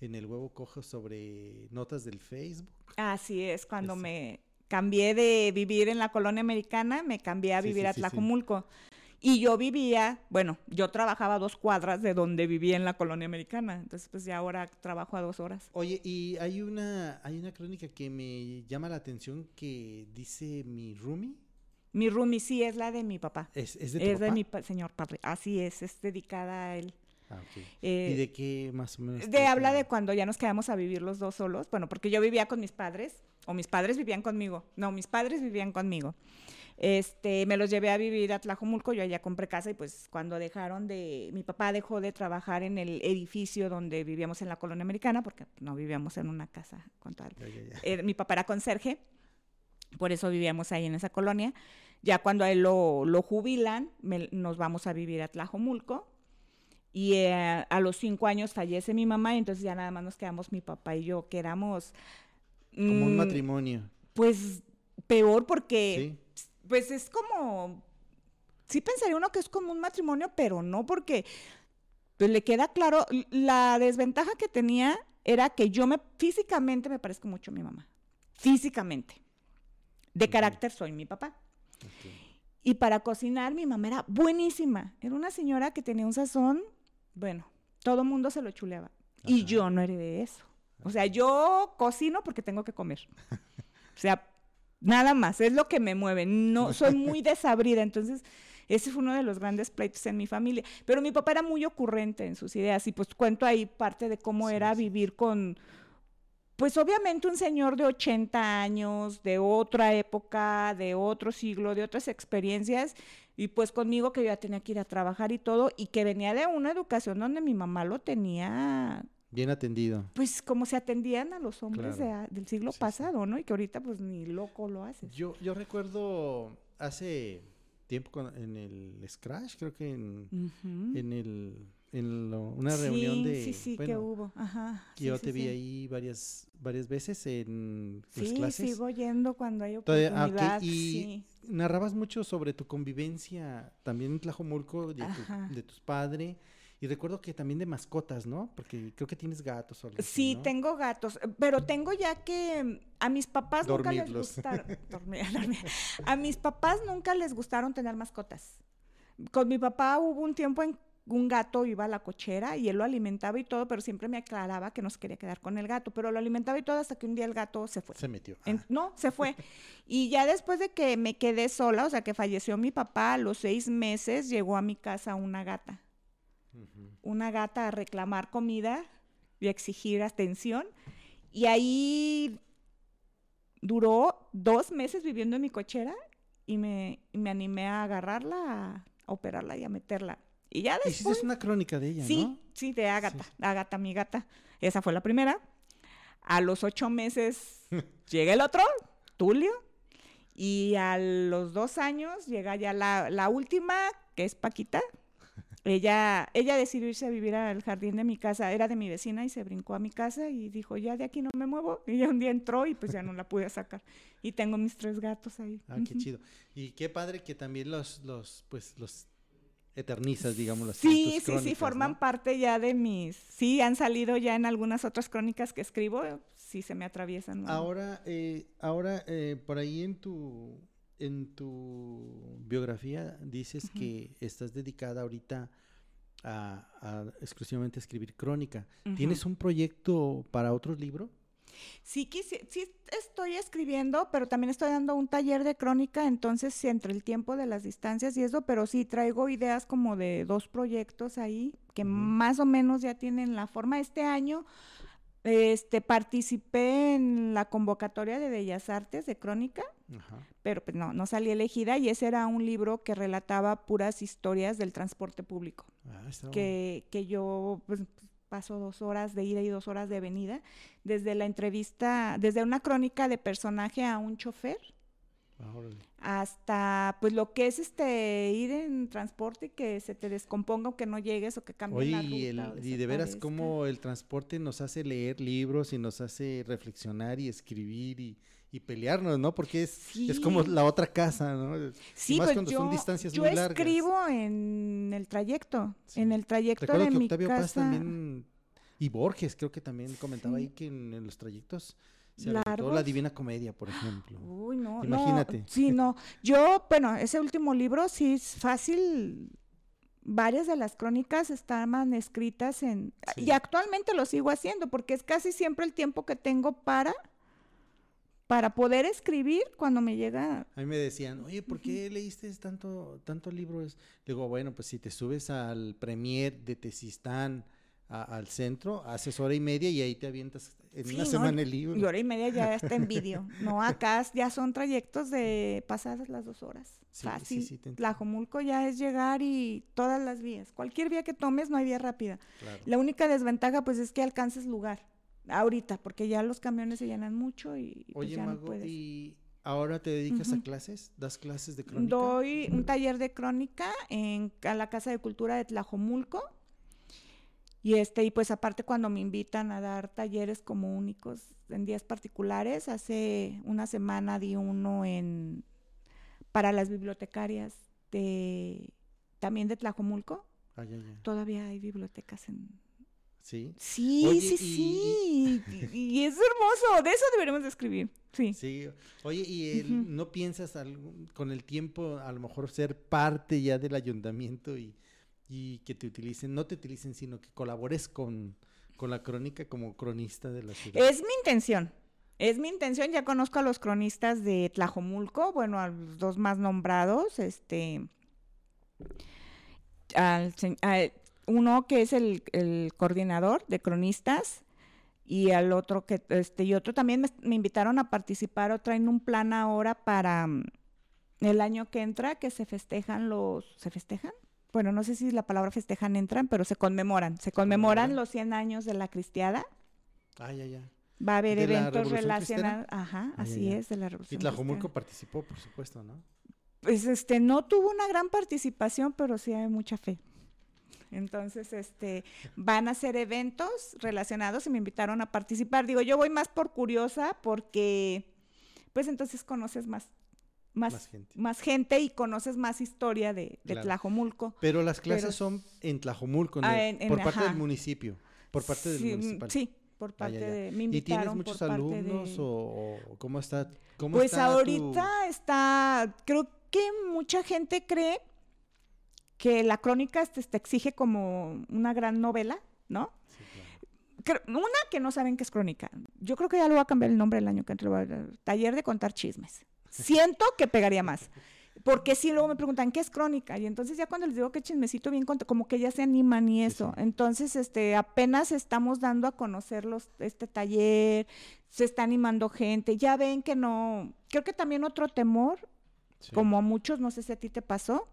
en el huevo cojo sobre notas del Facebook. Así es, cuando me cambié de vivir en la colonia americana, me cambié a vivir sí, a sí. Y yo vivía, bueno, yo trabajaba a dos cuadras de donde vivía en la colonia americana. Entonces, pues ya ahora trabajo a dos horas. Oye, y hay una hay una crónica que me llama la atención que dice mi roomie, Mi roomie sí es la de mi papá. es, es de tu Es de mi pa- señor padre. Así es, es dedicada a él. Ah, ok. Eh, ¿Y de qué más o menos? de habla de cuando ya nos quedamos a vivir los dos solos. Bueno, porque yo vivía con mis padres, o mis padres vivían conmigo. No, mis padres vivían conmigo. Este, me los llevé a vivir a Tlajomulco, yo allá compré casa y pues cuando dejaron de, mi papá dejó de trabajar en el edificio donde vivíamos en la colonia americana, porque no vivíamos en una casa con tal. Ya, ya, ya. Eh, mi papá era conserje, por eso vivíamos ahí en esa colonia. Ya cuando a él lo, lo jubilan, me- nos vamos a vivir a Tlajomulco. Y eh, a los cinco años fallece mi mamá, y entonces ya nada más nos quedamos mi papá y yo, que éramos... Como un mm, matrimonio. Pues peor porque Sí. Pues es como, sí pensaría uno que es como un matrimonio, pero no porque pues le queda claro, la desventaja que tenía era que yo me físicamente me parezco mucho a mi mamá, físicamente. De carácter soy mi papá. Ok. Y para cocinar mi mamá era buenísima. Era una señora que tenía un sazón, bueno, todo mundo se lo chuleaba. Y yo no heredé eso. O sea, yo cocino porque tengo que comer. O sea, nada más, es lo que me mueve. No, soy muy desabrida, entonces ese fue uno de los grandes pleitos en mi familia. Pero mi papá era muy ocurrente en sus ideas y pues cuento ahí parte de cómo Sí, era sí. vivir con, pues obviamente un señor de 80 años, de otra época, de otro siglo, de otras experiencias, y pues conmigo que yo ya tenía que ir a trabajar y todo, y que venía de una educación donde mi mamá lo tenía, Bien atendido. pues como se atendían a los hombres de Claro. del siglo Sí, sí. pasado, ¿no? Y que ahorita pues ni loco lo haces. Yo, yo recuerdo hace tiempo con- en el Scratch, creo que en, en el en lo- una Sí, reunión de Sí, sí, que bueno, hubo. Ajá. que yo sí, te sí, vi sí. ahí varias varias veces en las Sí, clases. sigo yendo cuando hay Todavía- ah, oportunidad. y sí. narrabas mucho sobre tu convivencia también en Tlajomulco, de, tu, de tus padres. Y recuerdo que también de mascotas, ¿no? Porque creo que tienes gatos o algo Sí, ¿no? tengo gatos, pero tengo ya que a mis papás nunca les gustaron. dormir, dormir. A mis papás nunca les gustaron tener mascotas. Con mi papá hubo un tiempo en un gato iba a la cochera y él lo alimentaba y todo, pero siempre me aclaraba que no se quería quedar con el gato, pero lo alimentaba y todo hasta que un día el gato se fue. Se metió. En- Ah, no, se fue. Y ya después de que me quedé sola, o sea, que falleció mi papá, a los seis meses llegó a mi casa una gata. Una gata a reclamar comida y a exigir atención. Y ahí duró dos meses viviendo en mi cochera y me, y me animé a agarrarla, a, operarla y a meterla. Y ya después... Hiciste una crónica de ella, Sí, ¿no? sí, de Ágata, Ágata, mi gata. Esa fue la primera. A los ocho meses llega el otro, Tulio. Y a los dos años llega ya la, la última, que es Paquita. Ella, ella decidió irse a vivir al jardín de mi casa, era de mi vecina y se brincó a mi casa y dijo, ya de aquí no me muevo. Y ya un día entró y pues ya no la pude sacar. Y tengo mis tres gatos ahí. Ah, qué chido. Y qué padre que también los, los, pues, los eternizas, digamos así. Sí, sí, sí, forman ¿no? parte ya de mis... Sí, han salido ya en algunas otras crónicas que escribo, sí se me atraviesan. ¿no? Ahora, eh, ahora eh, por ahí en tu, en tu biografía dices que estás dedicada ahorita a, a exclusivamente a escribir crónica. ¿Tienes un proyecto para otro libro? Sí, quisi- sí estoy escribiendo, pero también estoy dando un taller de crónica, entonces sí, entre el tiempo de las distancias y eso, pero sí traigo ideas como de dos proyectos ahí que más o menos ya tienen la forma. Este año este, participé en la convocatoria de Bellas Artes de crónica, Ajá. pero pues no, no salí elegida y ese era un libro que relataba puras historias del transporte público. Ah, que, que yo pues, paso dos horas de ida y dos horas de venida, desde la entrevista, desde una crónica de personaje a un chofer, órale. hasta pues lo que es este ir en transporte y que se te descomponga o que no llegues o que cambie la y, el- ruta. o y de veras cómo el transporte nos hace leer libros y nos hace reflexionar y escribir y, y pelearnos, ¿no? Porque es, es como la otra casa, ¿no? Sí, más pues cuando yo, son distancias yo muy largas. escribo en el trayecto, Sí. en el trayecto Recuerdo de que mi Octavio Paz casa. también, y Borges creo que también comentaba Sí. ahí que en, en los trayectos se la. Divina Comedia, por ejemplo. Uy, no, Imagínate. no. Sí, no. Yo, bueno, ese último libro sí es fácil. Varias de las crónicas estaban escritas en... Sí. Y actualmente lo sigo haciendo porque es casi siempre el tiempo que tengo para para poder escribir cuando me llega. A mí me decían, oye, ¿por qué leíste tanto, tanto libros? Digo, bueno, pues si te subes al premier de Tesistán al centro, haces hora y media y ahí te avientas en una semana el libro. Y hora y media ya está en vídeo. no, acá ya son trayectos de pasadas las dos horas. Fácil. Sí, Tlajomulco ya es llegar y todas las vías. Cualquier vía que tomes no hay vía rápida. La única desventaja pues es que alcances lugar ahorita, porque ya los camiones se llenan mucho y pues, Oye, ya no puedes. ¿y ahora te dedicas a clases? ¿Das clases de crónica? Doy un taller de crónica en a la Casa de Cultura de Tlajomulco. Y este, y pues aparte cuando me invitan a dar talleres como únicos en días particulares, hace una semana di uno en para las bibliotecarias de también de Tlajomulco. Ah, Todavía hay bibliotecas en Sí. Sí, sí, sí. Y, es hermoso. De eso deberemos de escribir. Sí. Sí. Oye, ¿y no piensas con el tiempo a lo mejor ser parte ya del ayuntamiento y, que te utilicen, no te utilicen, sino que colabores con, con la crónica como cronista de la ciudad? Es mi intención. Es mi intención, ya conozco a los cronistas de Tlajomulco, bueno, a los dos más nombrados, este, al, al uno que es el, coordinador de cronistas y al otro que este y otro también me, invitaron a participar o traen un plan ahora para mm, el año que entra que se festejan los se festejan bueno no sé si la palabra festejan entran pero se conmemoran se conmemoran. los 100 años de la cristiada. Ah ya ya va a haber eventos relacionados ajá ah, así es de la revolución y Tlajomulco participó por supuesto no pues este no tuvo una gran participación pero sí hay mucha fe. Entonces, este, van a ser eventos relacionados y me invitaron a participar. Digo, yo voy más por curiosa porque, pues entonces conoces más más, más, gente. y conoces más historia de, Tlajomulco. Pero las clases son en Tlajomulco, ah, por parte del municipio, por parte del municipal. Sí, por ah, parte de... Me ¿Y tienes muchos alumnos o, cómo está? Cómo pues ahorita está, creo que mucha gente cree que la crónica te, te exige como una gran novela, ¿no? Una que no saben qué es crónica. Yo creo que ya lo voy a cambiar el nombre el año que entra. Taller de contar chismes. Siento que pegaría más. Porque si luego me preguntan, ¿qué es crónica? Y entonces ya cuando les digo que chismecito bien como que ya se animan y eso. Entonces, este, apenas estamos dando a conocer este taller, se está animando gente. Ya ven que no, creo que también otro temor, como a muchos, no sé si a ti te pasó,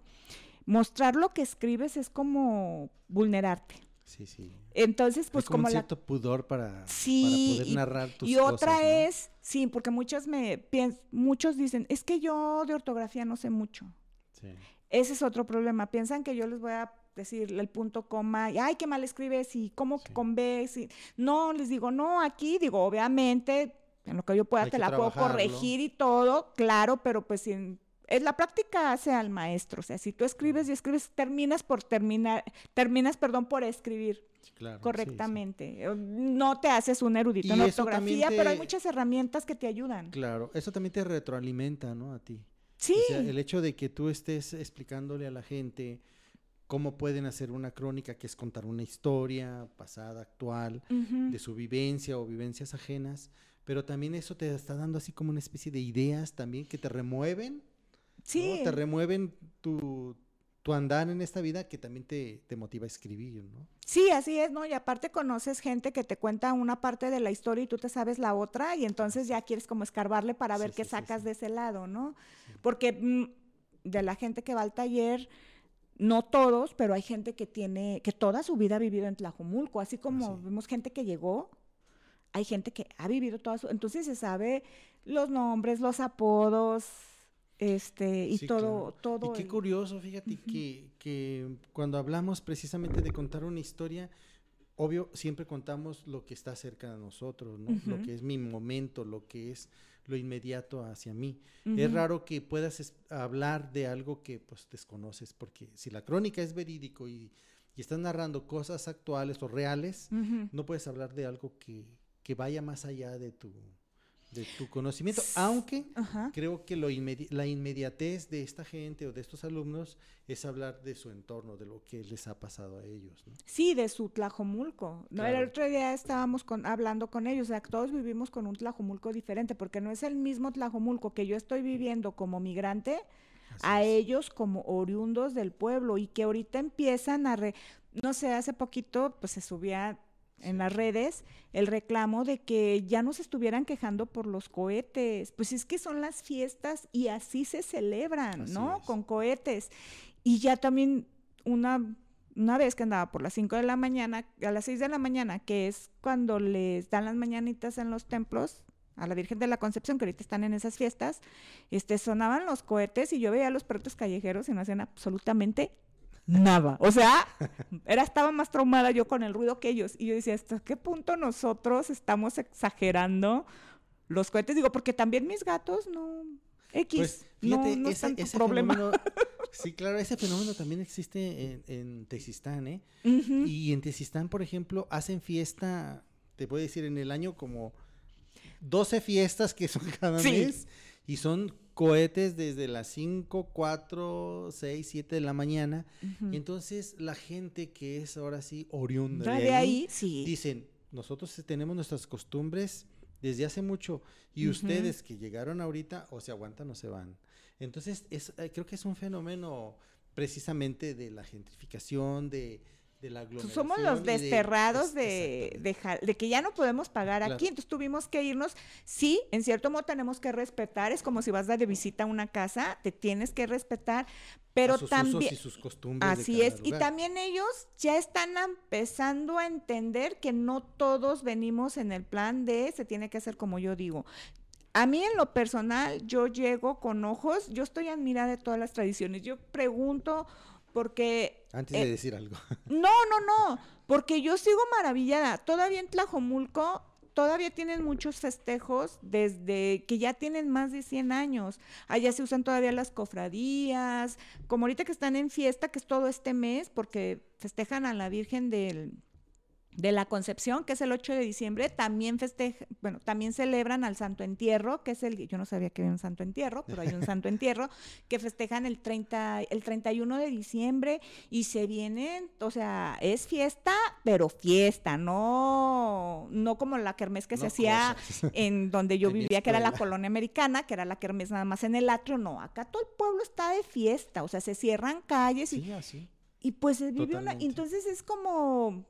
mostrar lo que escribes es como vulnerarte. Sí, sí. Entonces, pues como, un cierto pudor para, poder narrar tus y cosas. Y otra es, sí, porque muchos me muchos dicen, es que yo de ortografía no sé mucho. Sí. Ese es otro problema. Piensan que yo les voy a decir el punto coma, y ay, qué mal escribes, y cómo que con B, no, les digo, no, aquí digo, obviamente, en lo que yo pueda te la puedo corregir y todo, claro, pero pues sin es la práctica hace al maestro, o sea, si tú escribes y escribes, terminas por terminar, terminas, perdón, por escribir correctamente. No te haces un erudito en ortografía, pero hay muchas herramientas que te ayudan. Claro, eso también te retroalimenta, ¿no? A ti. Sí. O sea, el hecho de que tú estés explicándole a la gente cómo pueden hacer una crónica, que es contar una historia pasada, actual, de su vivencia o vivencias ajenas, pero también eso te está dando así como una especie de ideas también que te remueven Sí. Te remueven tu, tu, andar en esta vida que también te, motiva a escribir, ¿no? Sí, así es, ¿no? Y aparte conoces gente que te cuenta una parte de la historia y tú te sabes la otra y entonces ya quieres como escarbarle para ver qué sacas de ese lado, ¿no? Porque mm, de la gente que va al taller, no todos, pero hay gente que tiene, que toda su vida ha vivido en Tlajomulco, así como vemos gente que llegó, hay gente que ha vivido toda su, entonces se sabe los nombres, los apodos, este, y todo, todo. Y qué curioso, fíjate que, que cuando hablamos precisamente de contar una historia, obvio, siempre contamos lo que está cerca de nosotros, ¿no? Lo que es mi momento, lo que es lo inmediato hacia mí. Es raro que puedas hablar de algo que pues desconoces, porque si la crónica es verídico y, y estás narrando cosas actuales o reales, no puedes hablar de algo que, que vaya más allá de tu, de tu conocimiento, aunque Ajá. creo que lo inmedi- la inmediatez de esta gente o de estos alumnos es hablar de su entorno, de lo que les ha pasado a ellos. ¿no? Sí, de su Tlajomulco. No, el Claro. otro día estábamos con, hablando con ellos, o sea, todos vivimos con un Tlajomulco diferente, porque no es el mismo Tlajomulco que yo estoy viviendo como migrante Así a es. ellos como oriundos del pueblo y que ahorita empiezan a, re- no sé, hace poquito pues se subía en las redes el reclamo de que ya no se estuvieran quejando por los cohetes. Pues es que son las fiestas y así se celebran, Así ¿no? es. Con cohetes. Y ya también una, una vez que andaba por las 5 de la mañana, a las 6 de la mañana, que es cuando les dan las mañanitas en los templos, a la Virgen de la Concepción, que ahorita están en esas fiestas, este, sonaban los cohetes y yo veía a los perros callejeros y no hacían absolutamente nada. O sea, era, estaba más traumada yo con el ruido que ellos. Y yo decía, ¿hasta qué punto nosotros estamos exagerando los cohetes? Digo, porque también mis gatos no... X, Pues no, fíjate, no es ese, tanto ese problema. fenómeno, sí, claro, ese fenómeno también existe en, en Tezistán, ¿eh? Y en Tezistán, por ejemplo, hacen fiesta, te puedo decir, en el año como 12 fiestas que son cada Sí. mes y son cohetes desde las 5, 4, 6, 7 de la mañana. Y entonces la gente que es ahora sí oriunda de, de ahí, ahí, sí. dicen, nosotros tenemos nuestras costumbres desde hace mucho y ustedes que llegaron ahorita o se aguantan o se van. Entonces, es, eh, creo que es un fenómeno precisamente de la gentrificación, de, de la Pues aglomeración. somos los de- desterrados es- de, que ya no podemos pagar Claro. aquí, entonces tuvimos que irnos. Sí, en cierto modo tenemos que respetar, es como si vas de visita a una casa, te tienes que respetar, pero sus también... y sus costumbres. Así es, y también ellos ya están empezando a entender que no todos venimos en el plan de se tiene que hacer como yo digo. A mí en lo personal, yo llego con ojos, yo estoy admirada de todas las tradiciones. Yo pregunto porque Antes eh, de decir algo. no, no, no, porque yo sigo maravillada. Todavía en Tlajomulco, todavía tienen muchos festejos desde que ya tienen más de 100 años. Allá se usan todavía las cofradías, como ahorita que están en fiesta, que es todo este mes, porque festejan a la Virgen del de la Concepción, que es el 8 de diciembre, también festeja, bueno, también celebran al Santo Entierro, que es el, yo no sabía que había un Santo Entierro, pero hay un Santo Entierro, que festejan el 30, el 31 de diciembre y se vienen, o sea, es fiesta, pero fiesta, no, no como la kermés que se hacía en donde yo En vivía, que era la colonia americana, que era la kermés nada más en el atrio, no, acá todo el pueblo está de fiesta, o sea, se cierran calles y Sí, así. y pues se vive una, entonces es como,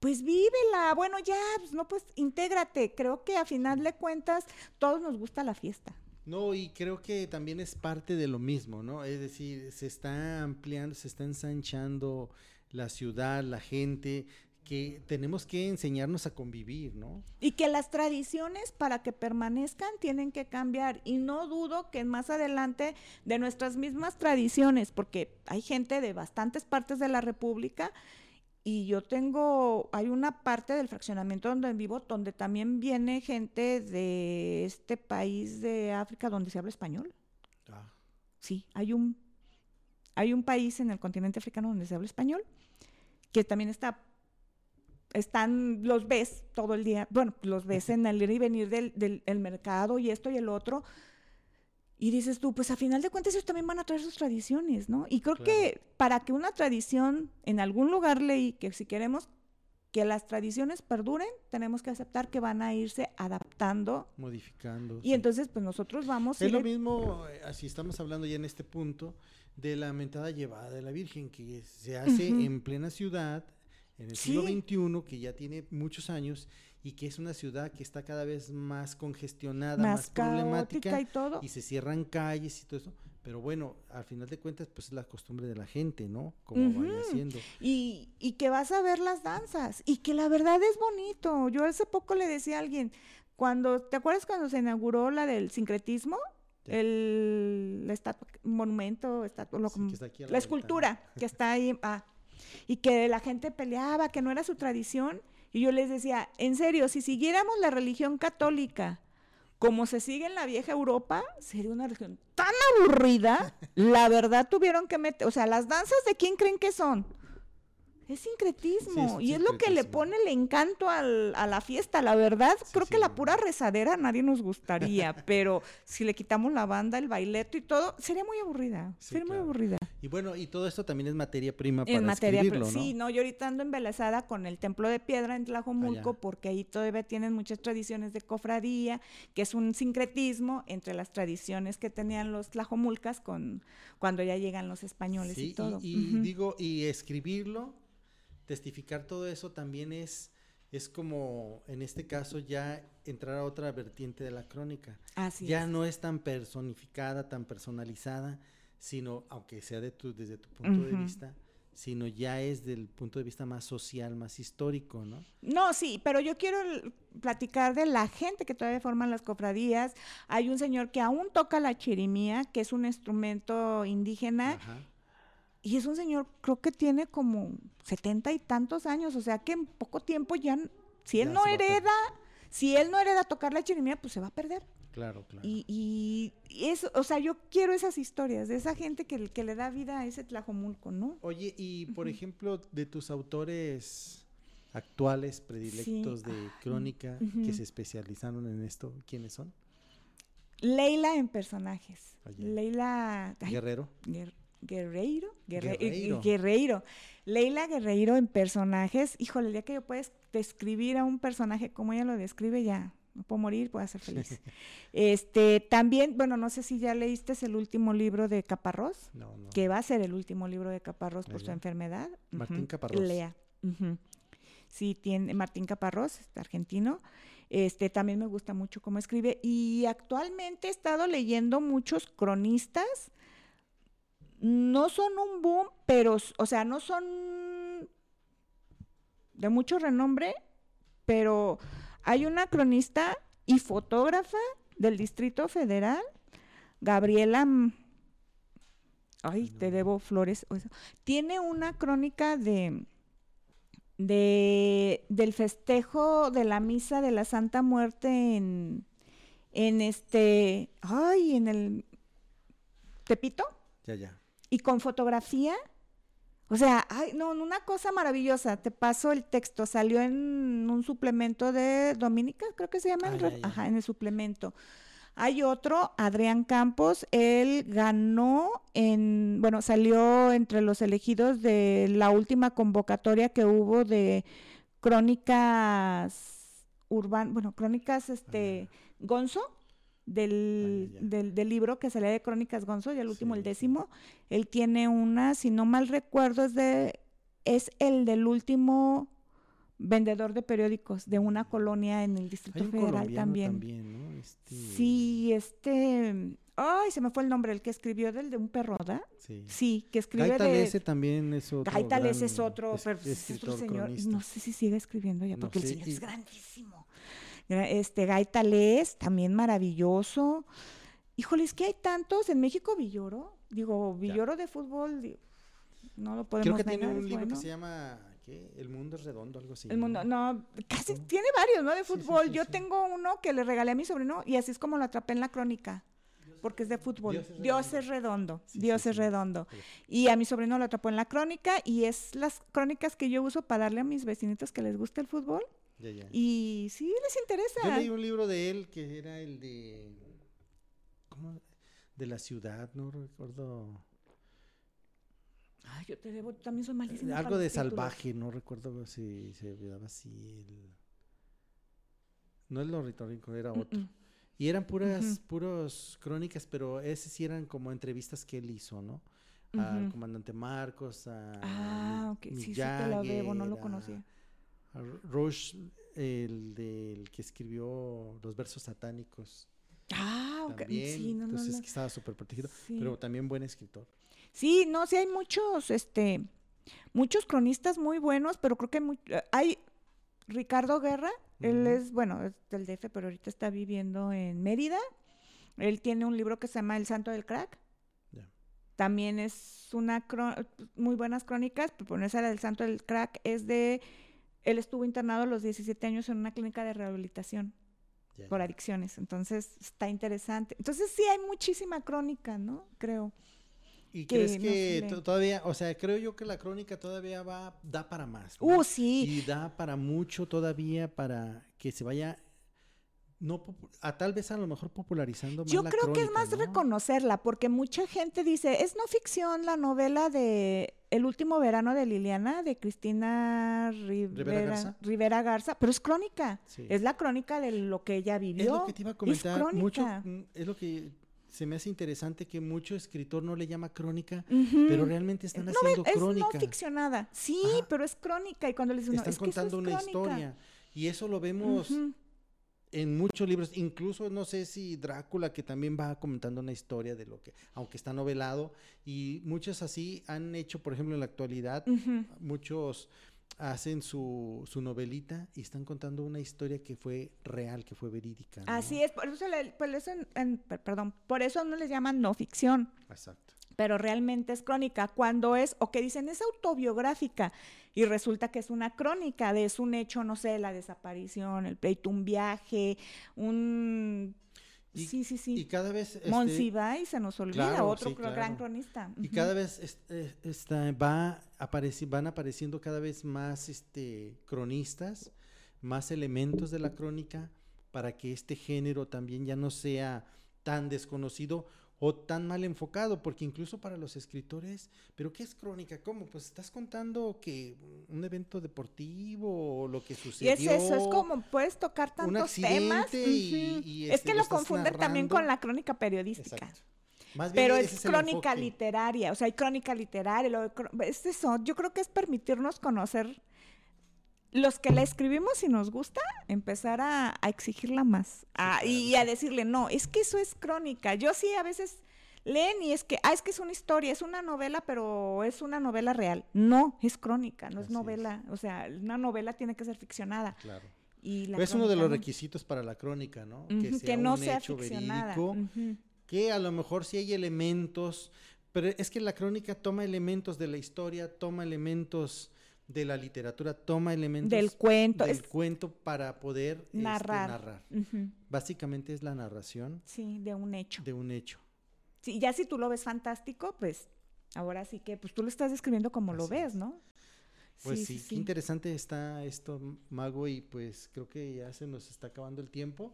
pues vívela, bueno ya, pues no, pues intégrate. Creo que a final de cuentas todos nos gusta la fiesta. No, y creo que también es parte de lo mismo, ¿no? Es decir, se está ampliando, se está ensanchando la ciudad, la gente, que tenemos que enseñarnos a convivir, ¿no? Y que las tradiciones para que permanezcan tienen que cambiar. Y no dudo que más adelante de nuestras mismas tradiciones, porque hay gente de bastantes partes de la República y yo tengo, hay una parte del fraccionamiento donde vivo donde también viene gente de este país de África donde se habla español. Ah, Sí, hay un, hay un país en el continente africano donde se habla español, que también está, están, los ves todo el día, bueno, los ves en el ir y venir del, del el mercado y esto y el otro, y dices tú, pues a final de cuentas ellos también van a traer sus tradiciones, ¿no? Y creo que para que una tradición, en algún lugar leí que si queremos que las tradiciones perduren, tenemos que aceptar que van a irse adaptando. modificando. Y sí. entonces, pues nosotros vamos a Es lo mismo, eh, así estamos hablando ya en este punto, de la mentada llevada de la Virgen, que se hace en plena ciudad, en el siglo. XXI, que ya tiene muchos años, y que es una ciudad que está cada vez más congestionada, más problemática, y todo. y se cierran calles y todo eso. Pero bueno, al final de cuentas, pues es la costumbre de la gente, ¿no? Como vaya Ujú. haciendo. Y, y que vas a ver las danzas y que la verdad es bonito. Yo hace poco le decía a alguien, cuando, ¿te acuerdas cuando se inauguró la del sincretismo? El monumento, lo Sí, la la escultura que está ahí, ah, y que la gente peleaba, que no era su tradición. Y yo les decía, en serio, si siguiéramos la religión católica como se sigue en la vieja Europa, sería una religión tan aburrida. La verdad tuvieron que meter, o sea, las danzas de quién creen que son? Es sincretismo. Sí, y es lo que le pone el encanto al- a la fiesta. La verdad, Sí, creo sí. que la pura rezadera a nadie nos gustaría. pero si le quitamos la banda, el baileto y todo, sería muy aburrida. Sería claro. muy aburrida. Y bueno, y todo esto también es materia prima para En materia, escribirlo, ¿no? sí, no, yo ahorita ando embelesada con el Templo de Piedra en Tlajomulco, porque ahí todavía tienen muchas tradiciones de cofradía, que es un sincretismo entre las tradiciones que tenían los tlajomulcas con cuando ya llegan los españoles y todo. y digo, y escribirlo, testificar todo eso también es, es como, en este caso, ya entrar a otra vertiente de la crónica. Así ya es. no es tan personificada, tan personalizada, sino, aunque sea de tu, desde tu punto de vista, sino ya es del punto de vista más social, más histórico, ¿no? No, sí, pero yo quiero platicar de la gente que todavía forman las cofradías. Hay un señor que aún toca la chirimía, que es un instrumento indígena, Ajá. Y es un señor, creo que tiene como setenta y tantos años, o sea que en poco tiempo ya, si él Ya no hereda, si él no hereda tocar la chirimía, pues se va a perder. Claro, claro. Y, y, y eso, o sea, yo quiero esas historias de esa gente que, que le da vida a ese Tlajomulco, ¿no? Oye, y por ejemplo, de tus autores actuales, predilectos de crónica, que se especializaron en esto, ¿quiénes son? Leila en personajes. Oye. Leila ay, Guerrero. Guer- Guerreiro, Guerre- Guerreiro. Guerreiro. Leila Guerreiro en personajes. Híjole, el día que yo pueda describir a un personaje como ella lo describe, ya no puedo morir, puedo ser feliz. este, también, bueno, no sé si ya leíste el último libro de Caparrós, No, no. que va a ser el último libro de Caparrós por su enfermedad. Martín Ujú, Caparrós. Lea. Sí, tiene Martín Caparrós, argentino. Este, también me gusta mucho cómo escribe. Y actualmente he estado leyendo muchos cronistas. No son un boom, pero, o sea, no son de mucho renombre, pero hay una cronista y fotógrafa del Distrito Federal, Gabriela. Ay, te debo flores. Tiene una crónica de, de del festejo de la misa de la Santa Muerte en, en este, ay, en el Tepito Ya, ya. Y con fotografía. O sea, ay, no, una cosa maravillosa. Te paso el texto. Salió en un suplemento de Dominica, creo que se llama. el Ah. Ajá, en el suplemento. Hay otro, Adrián Campos. Él ganó en, bueno, salió entre los elegidos de la última convocatoria que hubo de crónicas urbanas, bueno, crónicas, este, Gonzo. Del, del, del libro que salía de Crónicas Gonzo, y el último, Sí, el sí. décimo, él tiene una, si no mal recuerdo, es de es el del último vendedor de periódicos de una colonia en el Distrito Hay un Federal también. también, ¿no? Este, Sí, este, ay, se me fue el nombre, el que escribió del de un perro, ¿da? Sí. Sí, que escribe de Lese también es otro. Gaitales gran es otro, es- pero es otro escritor señor, cronista. no sé si sigue escribiendo ya, No porque el señor y- es grandísimo. Este Gaitales, también maravilloso. Híjole, es que hay tantos en México Villoro, digo, Villoro de fútbol, no lo podemos Creo que tiene un libro bueno. que se llama ¿qué? El mundo es redondo, algo así. El mundo, no, casi ¿Cómo? tiene varios, ¿no? De Sí, sí, fútbol. sí, Yo tengo uno que le regalé a mi sobrino y así es como lo atrapé en la crónica, porque es de fútbol. Dios es Dios redondo. es redondo, Sí, Dios sí, es sí. redondo. Y a mi sobrino lo atrapó en la crónica y es las crónicas que yo uso para darle a mis vecinitos que les gusta el fútbol Ya, ya. y sí les Yo interesa. leí un libro de él que era el de. ¿Cómo? De la ciudad, no recuerdo. Ay, yo te debo, también soy malísima. para Algo de títulos. salvaje, no recuerdo si se llamaba así. El... No el ornitorrinco, era otro. mm. Y eran puras, Ujú. puros crónicas, pero ese sí eran como entrevistas que él hizo, ¿no? Al comandante Marcos, a Ah, ok. Sí, sí te lo debo, no lo conocía. a Rush, el del que escribió los versos satánicos. Ah, ok. También, Sí, no, no, entonces no. que estaba súper protegido, Sí. pero también buen escritor. Sí, no, sí hay muchos, este, muchos cronistas muy buenos, pero creo que hay, Ricardo Guerra, él es, bueno, es del DF, pero ahorita está viviendo en Mérida. Él tiene un libro que se llama El Santo del Crack. También es una muy buenas crónicas, pero por esa del Santo del Crack es de él estuvo internado a los 17 años en una clínica de rehabilitación por adicciones. Entonces, está interesante. Entonces, sí hay muchísima crónica, ¿no? Creo. ¿Y que crees que todavía, o sea, creo yo que la crónica todavía va, da para más? ¿no? Uh, sí. Y da para mucho todavía para que se vaya, no a tal vez a lo mejor popularizando más Yo la creo que es más ¿no? reconocerla, porque mucha gente dice, es no ficción la novela de El último verano de Liliana, de Cristina Rivera, Garza. Rivera Garza, pero es crónica, Sí. es la crónica de lo que ella vivió. Es lo que te iba a comentar, mucho, mm, es lo que se me hace interesante que mucho escritor no le llama crónica, pero realmente están No, haciendo es crónica. no ficcionada, sí, Ajá. pero es crónica, y cuando les dicen, no, están es que eso contando es una crónica. historia. Y eso lo vemos. En muchos libros, incluso no sé si Drácula, que también va comentando una historia de lo que, aunque está novelado, y muchos así han hecho, por ejemplo, en la actualidad, muchos hacen su, su novelita y están contando una historia que fue real, que fue verídica. ¿no? Así es, por eso, le- por eso en- en- per- perdón, por eso no les llaman no ficción. Exacto. pero realmente es crónica. Cuando es, o que dicen es autobiográfica y resulta que es una crónica de es un hecho, no sé, la desaparición, el pleito, un viaje, un... Y- sí, sí, Y sí. cada vez... este, Monsiváis se nos olvida, claro, otro sí, gran cronista. Y cada vez es- está, va apareci- van apareciendo cada vez más este, cronistas, más elementos de la crónica para que este género también ya no sea tan desconocido o tan mal enfocado, porque incluso para los escritores, ¿pero qué es crónica? ¿Cómo? Pues estás contando que un evento deportivo o lo que Y sucedió. es eso, es como puedes tocar tantos temas. y- y, es este, que lo lo confunden también con la crónica periodística. Exacto. Más bien Pero es crónica literaria, o sea, hay crónica literaria, luego cro- es eso, yo creo que es permitirnos conocer los que la escribimos y nos gusta, empezar a, a exigirla más a- y a decirle, no, es que eso es crónica. Yo sí a veces leen y es que, ah, es que es una historia, es una novela, pero es una novela real. No, es crónica, no es Así es. novela. O sea, una novela tiene que ser ficcionada. Claro. Y la es uno de los requisitos para la crónica, ¿no? Que no un sea hecho ficcionada. verídico, que a lo mejor sí hay elementos, pero es que la crónica toma elementos de la historia, toma elementos de la literatura, toma elementos Del cuento, del es cuento para poder este, narrar. narrar. Básicamente es la narración Sí, de un hecho. de un hecho. Sí, ya si tú lo ves fantástico, pues ahora sí que, pues tú lo estás describiendo como lo ves, es. ¿no? Pues sí, qué interesante está esto, Mago, y pues creo que ya se nos está acabando el tiempo.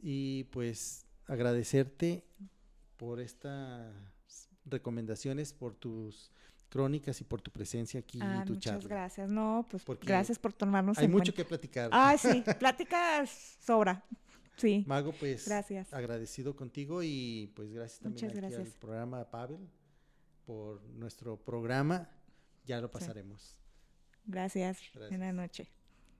Y pues agradecerte por estas recomendaciones, por tus crónicas y por tu presencia aquí Ah, y tu muchas charla. gracias. No, pues Porque gracias por tomarnos Hay en mucho cuenta. que platicar. Ah, sí, pláticas sobra. Sí. Mago, pues Gracias. agradecido contigo y pues gracias también Muchas aquí al gracias. programa Pavel por nuestro programa. Ya lo pasaremos. Gracias. Gracias. Buenas noches.